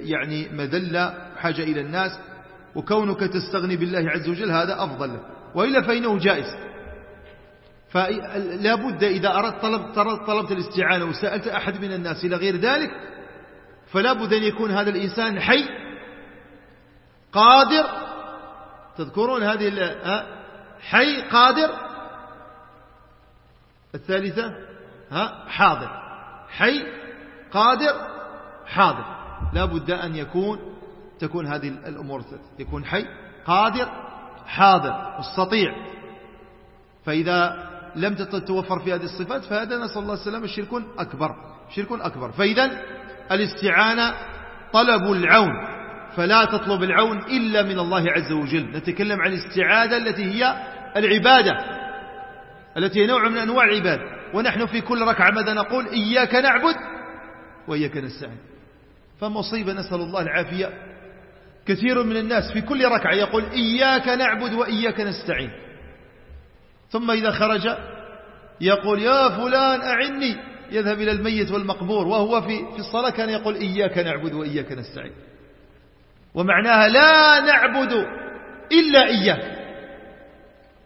يعني مذلة حاجة إلى الناس وكونك تستغني بالله عز وجل هذا أفضل. وإلا فإنه جائز. فلا بد إذا أردت طلب طلبت الاستعانة وسألت أحد من الناس إلى غير ذلك فلا بد أن يكون هذا الإنسان حي قادر تذكرون هذه حي قادر. الثالثة ها؟ حاضر. حي قادر حاضر. لا بد أن يكون تكون هذه الأمور يكون حي قادر حاضر مستطيع. فإذا لم تتوفر في هذه الصفات فهذا نسأل الله السلامة شرك أكبر شرك أكبر. فإذا الاستعانة طلب العون فلا تطلب العون إلا من الله عز وجل. نتكلم عن الاستعادة التي هي العبادة التي هي نوع من أنواع العبادة. ونحن في كل ركعة ماذا نقول؟ إياك نعبد وإياك نستعين. فمصيبة نسأل الله العافية. كثير من الناس في كل ركعة يقول إياك نعبد وإياك نستعين. ثم إذا خرج يقول يا فلان أعني. يذهب إلى الميت والمقبور وهو في في الصلاة كان يقول إياك نعبد وإياك نستعين. ومعناها لا نعبد إلا إياك.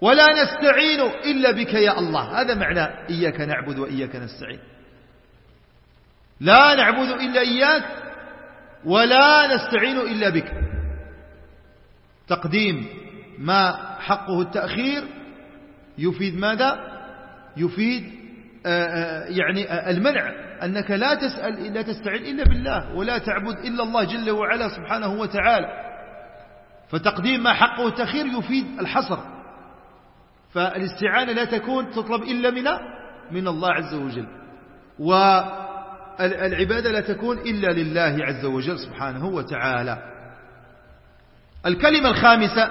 ولا نستعين إلا بك يا الله. هذا معنى إياك نعبد وإياك نستعين. لا نعبد إلا إياك ولا نستعين إلا بك. تقديم ما حقه التأخير يفيد ماذا؟ يفيد آه، آه، يعني آه، المنع أنك لا تسأل لا تستعين إلا بالله ولا تعبد إلا الله جل وعلا سبحانه وتعالى. فتقديم ما حقه التأخير يفيد الحصر. فالاستعانة لا تكون تطلب إلا من من الله عز وجل. والعبادة لا تكون إلا لله عز وجل سبحانه وتعالى. الكلمة الخامسة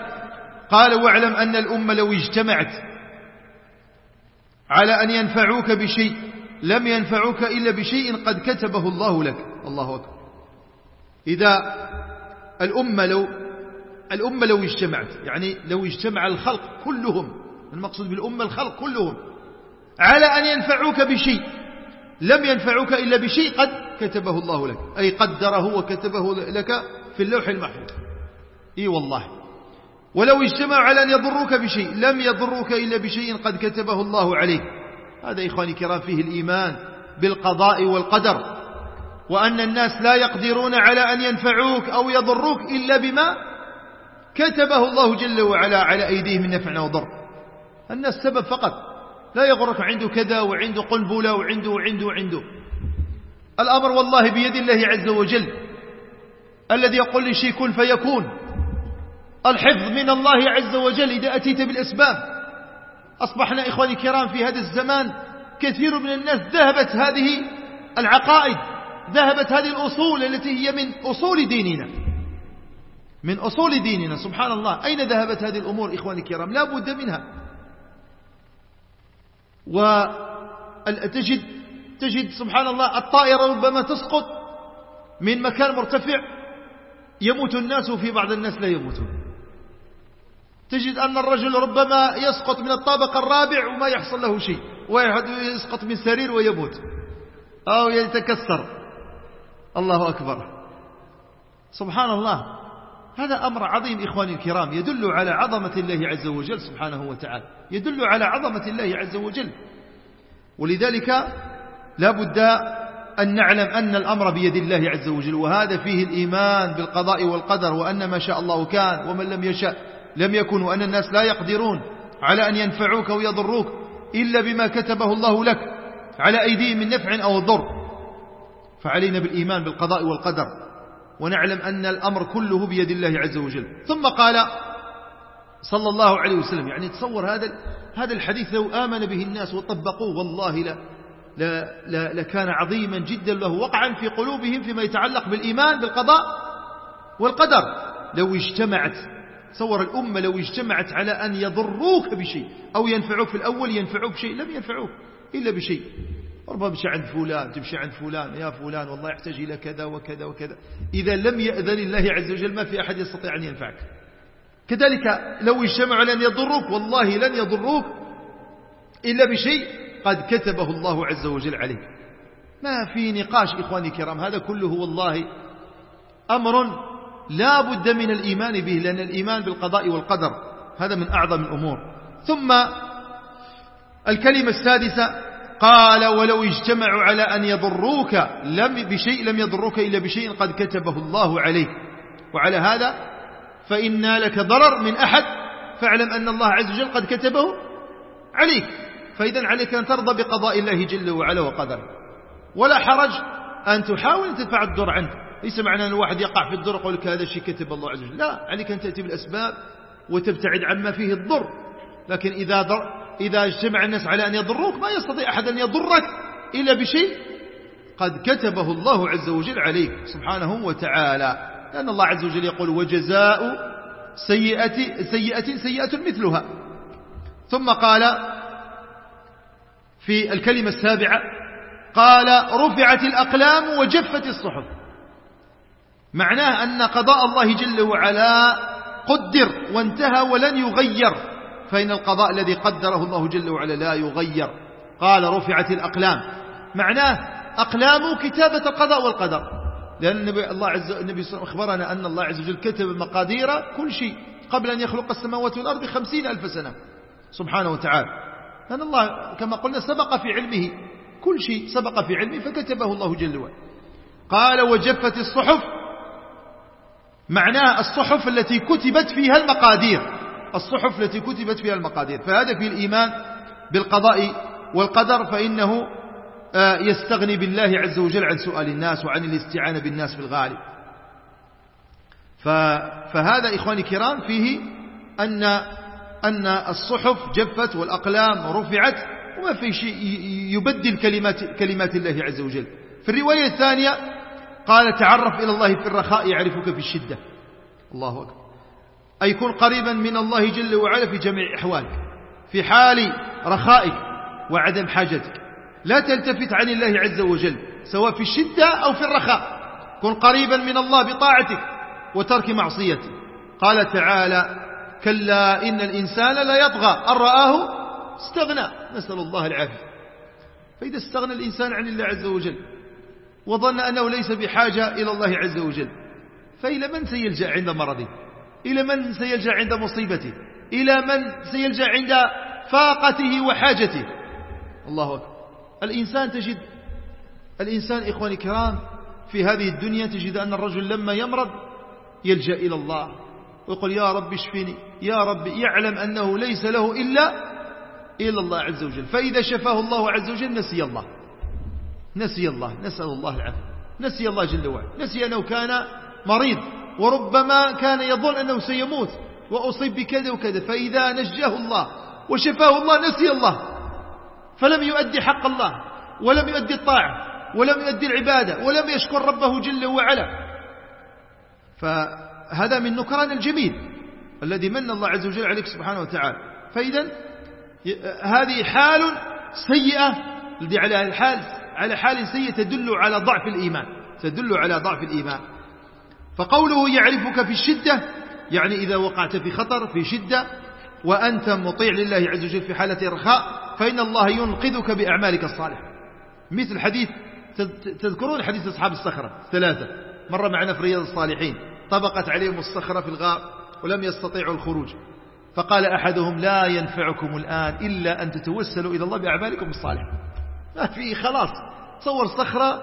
قال واعلم أن الأمة لو اجتمعت على أن ينفعوك بشيء لم ينفعوك إلا بشيء قد كتبه الله لك. الله أكبر. إذا الأمة لو الأمة لو اجتمعت يعني لو اجتمع الخلق كلهم المقصود بالأمة الخلق كلهم على أن ينفعوك بشيء لم ينفعوك إلا بشيء قد كتبه الله لك. أي قدره وكتبه لك في اللوح المحفوظ. إي والله. ولو اجتمعوا على أن يضروك بشيء لم يضروك إلا بشيء قد كتبه الله عليك. هذا إخواني الكرام فيه الإيمان بالقضاء والقدر وأن الناس لا يقدرون على أن ينفعوك أو يضروك إلا بما كتبه الله جل وعلا على أيديهم من نفع وضر. الناس سبب فقط لا يغرك عنده كذا وعنده قنبلة وعنده وعنده وعنده. الأمر والله بيد الله عز وجل الذي يقول لشيء كن فيكون. الحفظ من الله عز وجل إذا أتيت بالأسباب. أصبحنا إخواني الكرام في هذا الزمان كثير من الناس ذهبت هذه العقائد ذهبت هذه الأصول التي هي من أصول ديننا. من أصول ديننا سبحان الله. أين ذهبت هذه الأمور إخواني الكرام؟ لا بد منها. وتجد تجد سبحان الله الطائرة ربما تسقط من مكان مرتفع يموت الناس وفي بعض الناس لا يموتون. تجد أن الرجل ربما يسقط من الطابق الرابع وما يحصل له شيء واحد يسقط من سرير ويموت أو يتكسر. الله أكبر. سبحان الله. هذا أمر عظيم إخواني الكرام يدل على عظمة الله عز وجل سبحانه وتعالى. يدل على عظمة الله عز وجل. ولذلك لا بد أن نعلم أن الأمر بيد الله عز وجل وهذا فيه الإيمان بالقضاء والقدر وأن ما شاء الله كان ومن لم يشاء. لم يكن وأن الناس لا يقدرون على أن ينفعوك ويضروك إلا بما كتبه الله لك على أيديهم من نفع أو ضر. فعلينا بالإيمان بالقضاء والقدر ونعلم أن الأمر كله بيد الله عز وجل. ثم قال صلى الله عليه وسلم يعني تصور هذا هذا الحديث لو آمن به الناس وطبقوه والله لا لا لا لكان عظيما جدا له وقعا في قلوبهم فيما يتعلق بالإيمان بالقضاء والقدر. لو اجتمعت تصور الأمة لو اجتمعت على أن يضروك بشيء أو ينفعوك في الأول ينفعوك بشيء لم ينفعوك إلا بشيء. ربما تمشي عند فلان تمشي عند فلان يا فلان والله يحتاج إلى كذا وكذا وكذا. إذا لم يأذن الله عز وجل ما في أحد يستطيع أن ينفعك. كذلك لو اجتمعوا لن يضروك والله لن يضروك إلا بشيء قد كتبه الله عز وجل عليك. ما في نقاش إخواني الكرام هذا كله والله أمر لا بد من الإيمان به لأن الإيمان بالقضاء والقدر هذا من أعظم الأمور. ثم الكلمة السادسة قال ولو اجتمعوا على أن يضروك لم بشيء لم يضروك إلا بشيء قد كتبه الله عليك. وعلى هذا فإن لك ضرر من أحد فاعلم أن الله عز وجل قد كتبه عليك. فإذا عليك أن ترضى بقضاء الله جل وعلا وقدره. ولا حرج أن تحاول أن تدفع الضر عنك ليس معنى أن الواحد يقع في الضر يقول لك هذا الشيء كتب الله عز وجل. لا عليك أن تأتي بالأسباب وتبتعد عما فيه الضر. لكن إذا, ضر إذا اجتمع الناس على أن يضروك ما يستطيع أحد أن يضرك إلا بشيء قد كتبه الله عز وجل عليك سبحانه وتعالى. لأن الله عز وجل يقول وجزاء سيئة, سيئة سيئة مثلها. ثم قال في الكلمة السابعة قال رفعت الأقلام وجفت الصحف. معناه أن قضاء الله جل وعلا قدر وانتهى ولن يغير. فإن القضاء الذي قدره الله جل وعلا لا يغير. قال رفعت الأقلام. معناه أقلام كتابة القضاء والقدر. لأن النبي الله عز النبي صلى الله عليه وسلم أخبرنا أن الله عز وجل كتب مقادير كل شيء قبل أن يخلق السماوات والأرض بخمسين ألف سنة. سبحانه وتعالى. لأن الله كما قلنا سبق في علمه. كل شيء سبق في علمه فكتبه الله جل وعلا. قال وجفت الصحف معناها الصحف التي كتبت فيها المقادير. الصحف التي كتبت فيها المقادير. فهذا في الإيمان بالقضاء والقدر فإنه آه، يستغني بالله عز وجل عن سؤال الناس وعن الاستعانة بالناس في الغالب. فهذا إخواني الكرام فيه أن أن الصحف جفت والأقلام رفعت وما في شيء يبدل كلمات, كلمات الله عز وجل. في الرواية الثانية قال تعرف إلى الله في الرخاء يعرفك في الشدة. الله أكبر. أي كن قريبا من الله جل وعلا في جميع أحوالك في حال رخائك وعدم حاجتك. لا تلتفت عن الله عز وجل سواء في الشدة أو في الرخاء. كن قريبا من الله بطاعتك وترك معصيته قال تعالى كلا إن الإنسان لا يطغى. أن رآه استغنى. نسأل الله العافية. فإذا استغنى الإنسان عن الله عز وجل وظن أنه ليس بحاجة إلى الله عز وجل. فإلى من سيلجأ عند مرضه؟ إلى من سيلجأ عند مصيبته؟ إلى من سيلجأ عند فاقته وحاجته؟ الله أكبر. الإنسان تجد الإنسان إخواني الكرام في هذه الدنيا تجد أن الرجل لما يمرض يلجأ إلى الله ويقول يا رب اشفني يا رب يعلم أنه ليس له إلا إلا الله عز وجل. فإذا شفاه الله عز وجل نسي الله. نسي الله نسأل الله العافية. نسي الله جل وعلا. نسي أنه كان مريض وربما كان يظن أنه سيموت وأصيب بكذا وكذا. فإذا نجاه الله وشفاه الله نسي الله. فلم يؤدي حق الله ولم يؤدي الطاعة ولم يؤدي العبادة ولم يشكر ربه جل وعلا. فهذا من نكران الجميل الذي من الله عز وجل عليك سبحانه وتعالى. فإذا هذه حال سيئة الذي على حال على حال سيئة تدل على ضعف الإيمان تدل على ضعف الإيمان. فقوله يعرفك في الشدة يعني إذا وقعت في خطر في شدة وأنت مطيع لله عز وجل في حالة رخاء فإن الله ينقذك بأعمالك الصالحة. مثل حديث تذكرون حديث أصحاب الصخرة ثلاثة مر معنا في رياض الصالحين طبقت عليهم الصخرة في الغار ولم يستطيعوا الخروج. فقال أحدهم لا ينفعكم الآن إلا أن تتوسلوا إلى الله بأعمالكم الصالحة. ما في خلاص تصور صخرة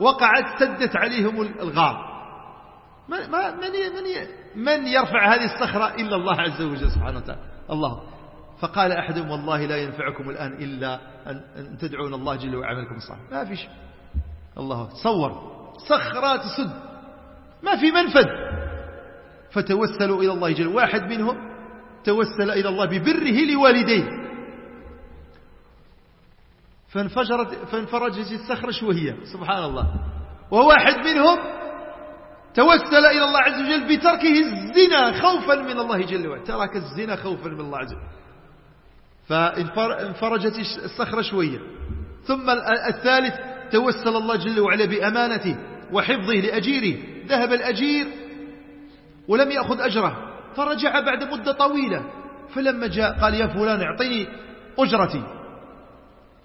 وقعت سدت عليهم الغار من, من, من يرفع هذه الصخرة إلا الله عز وجل سبحانه وتعالى؟ الله. فقال أحدهم والله لا ينفعكم الآن إلا أن تدعون الله جل وعلا الصالح ما في شيء. الله. تصور صخرة تسد. ما في منفذ. فتوسلوا إلى الله جل واحد منهم توسل إلى الله ببره لوالديه. فانفجرت فانفرجت الصخرة شوية سبحان الله وواحد منهم توسل إلى الله عز وجل بتركه الزنا خوفا من الله جل وعلا. ترك الزنا خوفا من الله عز وجل. فانفرجت الصخرة شوية. ثم الثالث توسل الله جل وعلا بأمانته وحفظه لأجيره. ذهب الأجير ولم يأخذ أجره. فرجع بعد مدة طويلة. فلما جاء قال يا فلان اعطيني أجرتي.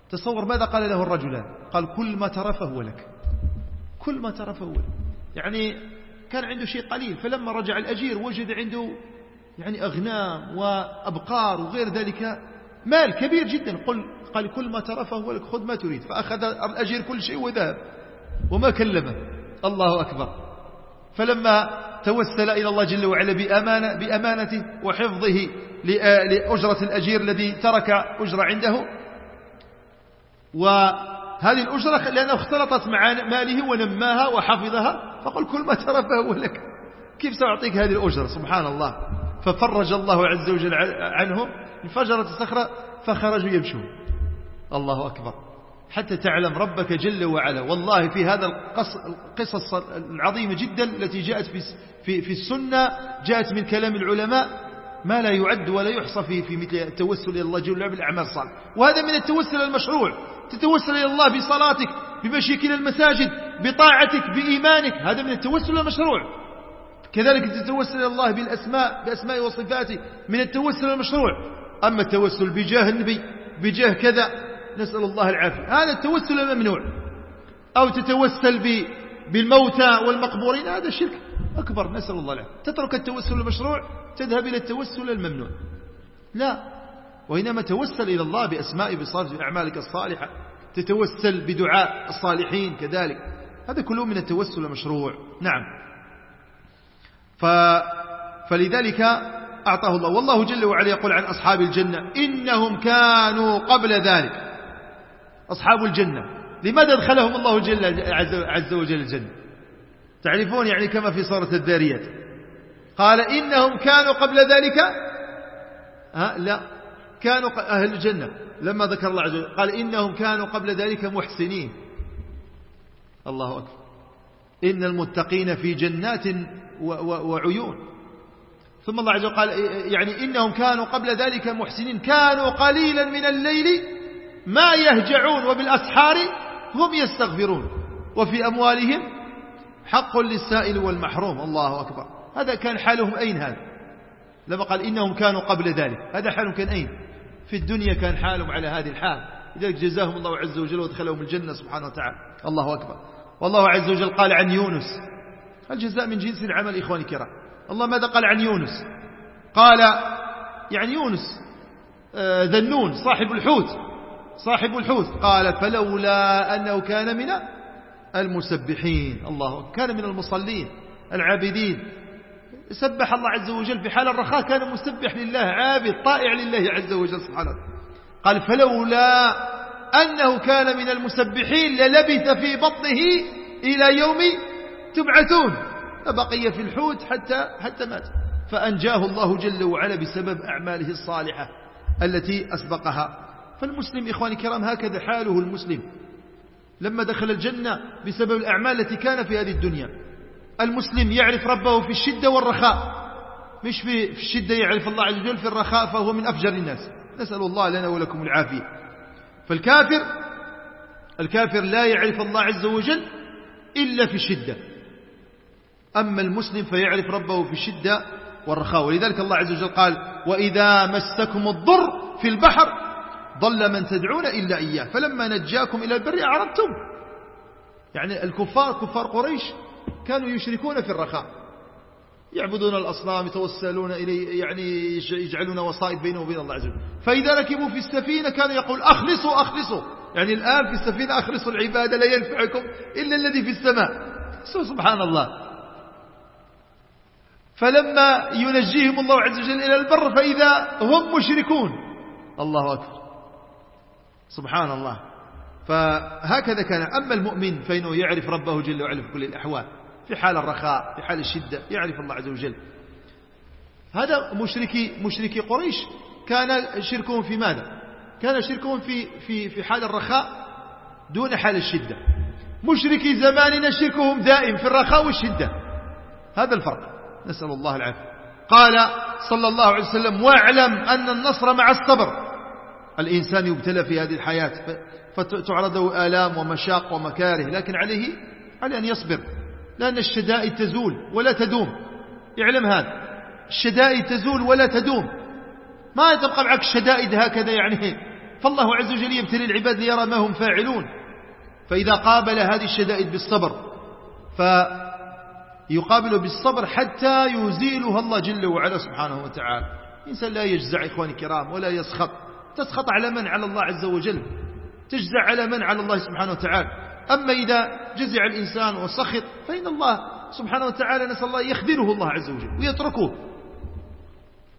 تصور ماذا قال له الرجلان قال كل ما ترى فهو لك. كل ما ترى فهو لك. يعني كان عنده شيء قليل فلما رجع الأجير وجد عنده يعني أغنام وأبقار وغير ذلك مال كبير جدا. قل قال كل ما ترى فهو لك خذ ما تريد. فأخذ الأجير كل شيء وذهب وما كلمه. الله أكبر. فلما توسل إلى الله جل وعلا بأمانة بأمانته وحفظه لأجرة الأجير الذي ترك أجرة عنده وهذه الأجرة لأنه اختلطت مع ماله ونماها وحفظها فقل كل ما ترى فهو لك كيف سأعطيك هذه الأجرة سبحان الله. ففرج الله عز وجل عنهم انفجرت الصخرة فخرجوا يمشون. الله أكبر. حتى تعلم ربك جل وعلا. والله في هذا القصص العظيمة جدا التي جاءت في في السنة جاءت من كلام العلماء ما لا يعد ولا يحصى في في مثل التوسل إلى الله جل وعلا بالأعمال الصالحة. وهذا من التوسل المشروع. تتوسل إلى الله بصلاتك بمشيك إلى المساجد بطاعتك بإيمانك. هذا من التوسل المشروع. كذلك تتوسل إلى الله بالأسماء بأسماء وصفاته. من التوسل المشروع. أما التوسل بجاه النبي بجاه كذا نسأل الله العافية. هذا التوسل الممنوع. أو تتوسل بالموتى والمقبورين هذا شرك. أكبر نسأل الله العافية. تترك التوسل المشروع تذهب إلى التوسل الممنوع. لا. وإنما توسل إلى الله بأسماء بصالح أعمالك الصالحة. تتوسل بدعاء الصالحين كذلك. هذا كله من التوسل المشروع. نعم. ف... فلذلك أعطاه الله. والله جل وعلا يقول عن أصحاب الجنة إنهم كانوا قبل ذلك. أصحاب الجنة. لماذا دخلهم الله جل عز وجل الجنة؟ تعرفون يعني كما في صورة الذاريات قال إنهم كانوا قبل ذلك ها لا كانوا أهل الجنة. لما ذكر الله عز وجل قال إنهم كانوا قبل ذلك محسنين. الله أكبر. إن المتقين في جنات وعيون. ثم الله عز وجل قال يعني إنهم كانوا قبل ذلك محسنين. كانوا قليلا من الليل ما يهجعون وبالأسحار هم يستغفرون. وفي أموالهم حق للسائل والمحروم. الله أكبر. هذا كان حالهم أين هذا؟ لما قال إنهم كانوا قبل ذلك. هذا حالهم كان أين؟ في الدنيا كان حالهم على هذه الحال. لذلك جزاهم الله عز وجل وادخلهم الجنة سبحانه وتعالى. الله أكبر. والله عز وجل قال عن يونس. الجزاء من جنس العمل إخواني الكرام. الله ماذا قال عن يونس؟ قال يعني يونس آه، ذنون صاحب الحوت صاحب الحوت. قال فلولا أنه كان من المسبحين. الله كان من المصلين العابدين. سبح الله عز وجل في حال الرخاء كان مسبح لله عابد طائع لله عز وجل سبحانه قال فلولا أنه كان من المسبحين للبث في بطنه إلى يوم تبعثون. فبقي في الحوت حتى, حتى مات. فأنجاه الله جل وعلا بسبب أعماله الصالحة التي أسبقها. فالمسلم إخواني الكرام هكذا حاله المسلم. لما دخل الجنة بسبب الأعمال التي كان في هذه الدنيا. المسلم يعرف ربه في الشدة والرخاء. مش في الشدة يعرف الله عز وجل في الرخاء فهو من أفجر الناس. نسأل الله لنا ولكم العافية. فالكافر الكافر لا يعرف الله عز وجل إلا في الشدة. أما المسلم فيعرف ربه في الشدة والرخاء. ولذلك الله عز وجل قال وإذا مسكم الضر في البحر ضل من تدعون إلا إياه. فلما نجاكم إلى البر أعرضتم. يعني الكفار كفار قريش كانوا يشركون في الرخاء. يعبدون الأصنام يتوسلون إليه يعني يجعلون وسائط بينهم وبين الله عز وجل. فإذا ركبوا في السفينة كانوا يقول أخلصوا أخلصوا. يعني الآن في السفينة أخلصوا العبادة لا ينفعكم إلا الذي في السماء. سبحان الله. فلما ينجيهم الله عز وجل إلى البر فإذا هم مشركون. الله أكبر. سبحان الله فهكذا كان. أما المؤمن فإنه يعرف ربه جل وعلا في كل الأحوال في حال الرخاء في حال الشدة يعرف الله عز وجل. هذا مشركي مشركي قريش كان شركهم في ماذا؟ كان شركهم في في في حال الرخاء دون حال الشدة. مشركي زماننا شركهم دائم في الرخاء والشدة. هذا الفرق. نسأل الله العافية. قال صلى الله عليه وسلم واعلم أن النصر مع الصبر. الإنسان يبتلى في هذه الحياة فتعرضه آلام ومشاق ومكاره لكن عليه عليه أن يصبر لأن الشدائد تزول ولا تدوم. اعلم هذا. الشدائد تزول ولا تدوم. ما تبقى معك الشدائد هكذا يعني. فالله عز وجل يبتلي العباد ليرى ما هم فاعلون. فإذا قابل هذه الشدائد بالصبر فيقابل بالصبر حتى يزيلها الله جل وعلا سبحانه وتعالى. الإنسان لا يجزع إخواني الكرام ولا يسخط. تسخط على من؟ على الله عز وجل. تجزع على من؟ على الله سبحانه وتعالى. أما إذا جزع الإنسان وسخط فإن الله سبحانه وتعالى نسأل الله يخذله الله عز وجل ويتركه.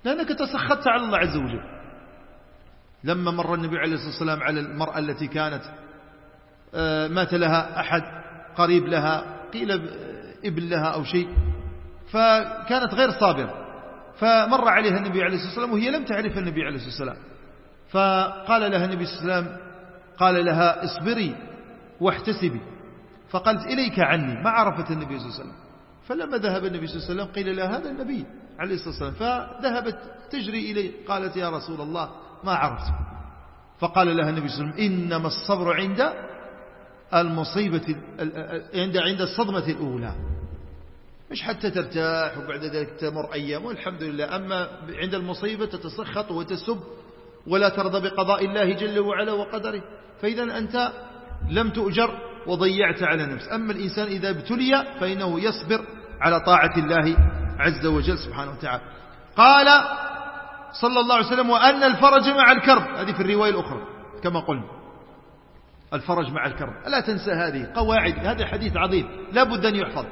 لأنك تسخطت على الله عز وجل. لما مر النبي عليه الصلاة والسلام على المرأة التي كانت آه، مات لها أحد قريب لها قيل ابن لها أو شيء فكانت غير صابرة. فمر عليها النبي عليه الصلاة والسلام وهي لم تعرف النبي عليه الصلاة والسلام. فقال لها النبي صلى الله عليه وسلم قال لها اصبري واحتسبي. فقالت إليك عني ما عرفت النبي صلى الله عليه وسلم. فلما ذهب النبي صلى الله عليه وسلم قيل لها هذا النبي عليه الصلاة والسلام. فذهبت تجري إليه قالت يا رسول الله ما عرفت. فقال لها النبي صلى الله عليه وسلم إنما الصبر عند المصيبة عند عند الصدمة الأولى. مش حتى ترتاح وبعد ذلك تمر أيام والحمد لله. أما عند المصيبة تتسخط وتسب ولا ترضى بقضاء الله جل وعلا وقدره. فإذا أنت لم تؤجر وضيعت على نفس. أما الإنسان إذا ابتلي فإنه يصبر على طاعة الله عز وجل سبحانه وتعالى. قال صلى الله عليه وسلم وأن الفرج مع الكرب. هذه في الرواية الأخرى كما قلنا. الفرج مع الكرب. ألا تنسى هذه قواعد هذا حديث عظيم. لا بد أن يحفظ.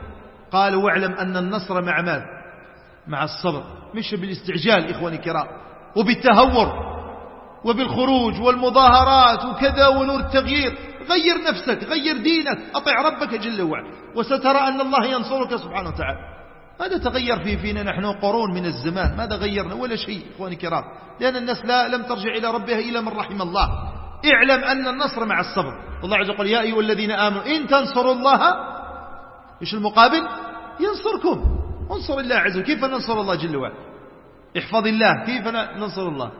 قال واعلم أن النصر مع ماذا؟ مع الصبر. مش بالإستعجال إخواني الكرام وبالتهور. وبالخروج والمظاهرات وكذا ونور التغيير. غير نفسك غير دينك. أطع ربك جل وعلا. وسترى أن الله ينصرك سبحانه وتعالى. ماذا تغير في فينا نحن قرون من الزمان؟ ماذا غيرنا؟ ولا شيء إخواني الكرام. لأن الناس لا لم ترجع إلى ربها إلا من رحم الله. اعلم أن النصر مع الصبر. والله عز وجل يا أيها الذين آمنوا إن تنصروا الله إيش المقابل؟ ينصركم. انصر الله عز وجل. كيف ننصر الله جل وعلا؟ احفظ الله. كيف ننصر الله؟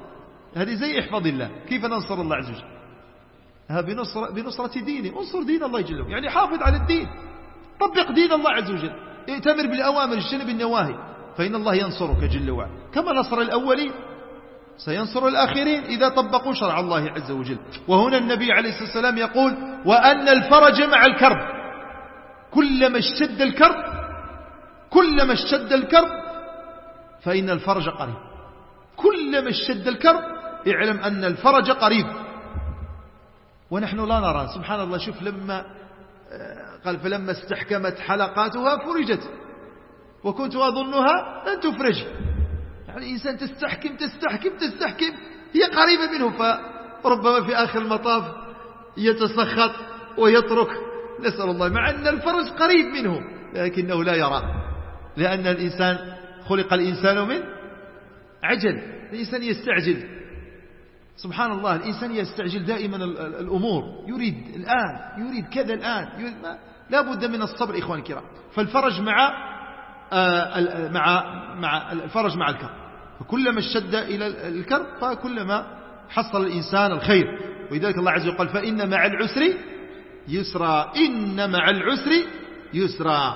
هذه زي احفظ الله. كيف ننصر الله عز وجل؟ ها بنصر بنصرة دينه انصر دين الله جل وعلا. يعني حافظ على الدين. طبق دين الله عز وجل. ائتمر بالأوامر اجتنب النواهي. فإن الله ينصرك جل وعلا. كما نصر الأولين سينصر الآخرين إذا طبقوا شرع الله عز وجل. وهنا النبي عليه الصلاة والسلام يقول وأن الفرج مع الكرب. كلما اشتد الكرب كلما اشتد الكرب فإن الفرج قريب. كلما اشتد الكرب اعلم أن الفرج قريب. ونحن لا نرى. سبحان الله شوف لما آه، قال فلما استحكمت حلقاتها فرجت. وكنت أظنها لن تفرج. يعني الإنسان تستحكم تستحكم تستحكم هي قريبة منه فربما في آخر المطاف يتسخط ويترك. نسأل الله مع أن الفرج قريب منه لكنه لا يرى. لأن الإنسان خلق الإنسان من عجل. الإنسان يستعجل. سبحان الله الإنسان يستعجل دائما الأمور. يريد الآن يريد كذا الآن يريد ما لا بد من الصبر إخواني الكرام. فالفرج مع آه، مع مع الفرج مع الكرب. فكلما اشتد إلى الكرب فكلما حصل الإنسان الخير. ولذلك الله عز وجل قال فإن مع العسر يسرا إن مع العسر يسرا.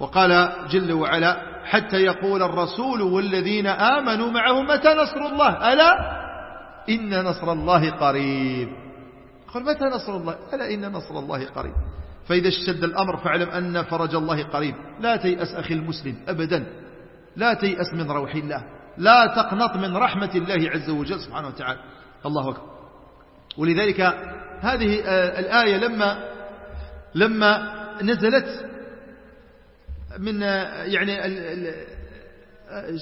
وقال جل وعلا حتى يقول الرسول والذين آمنوا معه متى نصر الله؟ ألا إن نصر الله قريب. قال متى نصر الله؟ ألا إن نصر الله قريب. فإذا اشتد الأمر فاعلم أن فرج الله قريب. لا تيأس أخي المسلم أبدا. لا تيأس من روح الله. لا تقنط من رحمة الله عز وجل سبحانه وتعالى. الله أكبر. ولذلك هذه آه، الآية لما لما نزلت من آه، يعني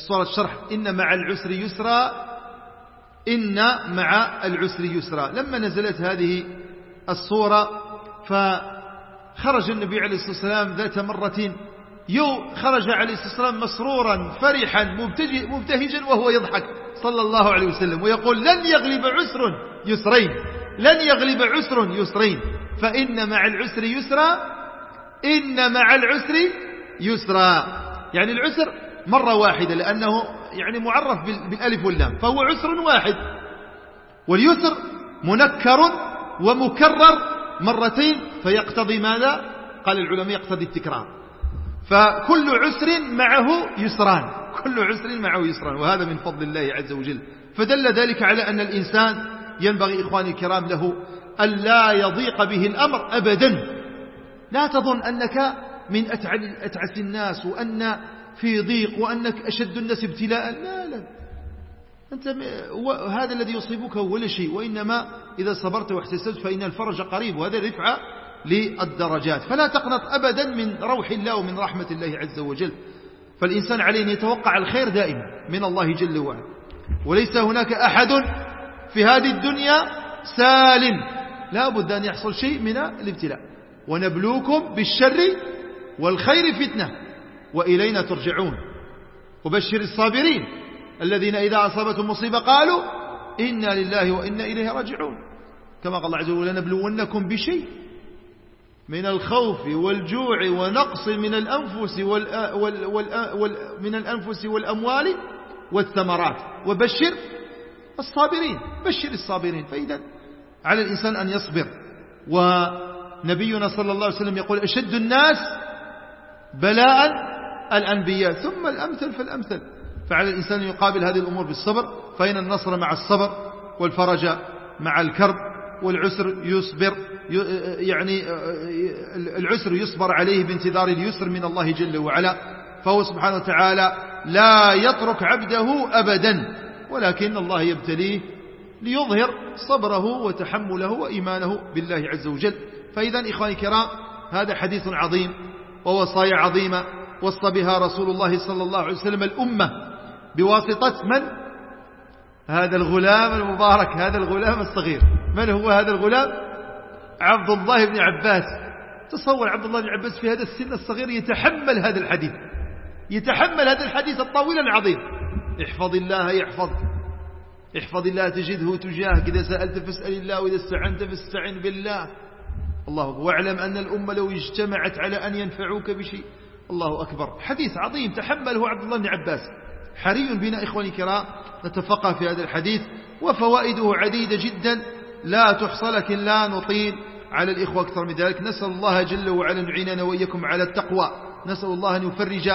صورة الشرح. إن مع العسر يسرا إن مع العسر يسرا. لما نزلت هذه الصورة فخرج النبي عليه الصلاة والسلام ذات مرة يو خرج عليه الصلاة والسلام مسرورا فرحا مبتهجا وهو يضحك صلى الله عليه وسلم ويقول لن يغلب عسر يسرين لن يغلب عسر يسرين. فإن مع العسر يسرا إن مع العسر يسرا. يعني العسر مرة واحدة لأنه يعني معرف بالألف واللام فهو عسر واحد. واليسر منكر ومكرر مرتين فيقتضي ماذا؟ قال العلماء يقتضي التكرار. فكل عسر معه يسران كل عسر معه يسران وهذا من فضل الله عز وجل. فدل ذلك على أن الإنسان ينبغي إخواني الكرام له أن لا يضيق به الأمر أبدا. لا تظن أنك من أتعس الناس وأن في ضيق وأنك أشد الناس ابتلاء. لا لا. أنت هذا الذي يصيبك ولا شيء وإنما إذا صبرت واحتسبت فإن الفرج قريب وهذا رفعة للدرجات. فلا تقنط أبدا من روح الله ومن رحمة الله عز وجل. فالإنسان عليه أن يتوقع الخير دائما من الله جل وعلا. وليس هناك أحد في هذه الدنيا سالم. لا بد أن يحصل شيء من الابتلاء. ونبلوكم بالشر والخير فتنة. وإلينا ترجعون. وبشر الصابرين الذين إذا أصابتهم مصيبة قالوا إنا لله وإنا إليه راجعون. كما قال الله عز وجل لنبلونكم بشيء من الخوف والجوع ونقص من الأنفس من الأنفس والأموال والثمرات. وبشر الصابرين بشر الصابرين. فإذا على الإنسان أن يصبر. ونبينا صلى الله عليه وسلم يقول أشد الناس بلاء الأنبياء ثم الأمثل فالأمثل فعلى الإنسان أن يقابل هذه الأمور بالصبر فإن النصر مع الصبر والفرج مع الكرب والعسر يصبر يعني العسر يصبر عليه بانتظار اليسر من الله جل وعلا. فهو سبحانه وتعالى لا يترك عبده أبدا ولكن الله يبتليه ليظهر صبره وتحمله وإيمانه بالله عز وجل. فإذا إخواني الكرام هذا حديث عظيم ووصايا عظيمة وصى بها رسول الله صلى الله عليه وسلم الأمة بواسطة من؟ هذا الغلام المبارك هذا الغلام الصغير. من هو هذا الغلام؟ عبد الله بن عباس. تصور عبد الله بن عباس في هذا السن الصغير يتحمل هذا الحديث. يتحمل هذا الحديث الطويل العظيم. احفظ الله يحفظك. احفظ الله تجده تجاهك. إذا سألت فاسأل الله وإذا استعنت فاستعن بالله. الله واعلم أن الأمة لو اجتمعت على أن ينفعوك بشيء. الله أكبر. حديث عظيم تحمله عبد الله بن عباس. حري بنا إخواني الكرام نتفقه في هذا الحديث وفوائده عديدة جدا. لا تحصى لكن لا نطيل على الإخوة أكثر من ذلك. نسأل الله جل وعلا نعيننا وإياكم على التقوى. نسأل الله أن يفرج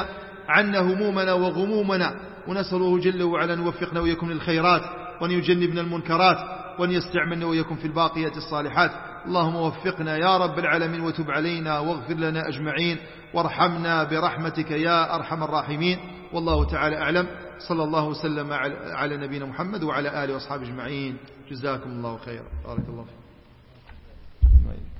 عنا همومنا وغمومنا. ونسأله جل وعلا أن يوفقنا وإياكم للخيرات وأن يجنبنا المنكرات وأن يستعملنا وإياكم في الباقيات الصالحات. اللهم وفقنا يا رب العالمين وتب علينا واغفر لنا أجمعين وارحمنا برحمتك يا أرحم الراحمين. والله تعالى أعلم. صلى الله وسلم على نبينا محمد وعلى آله وأصحابه أجمعين. جزاكم الله خيرا. بارك الله فيكم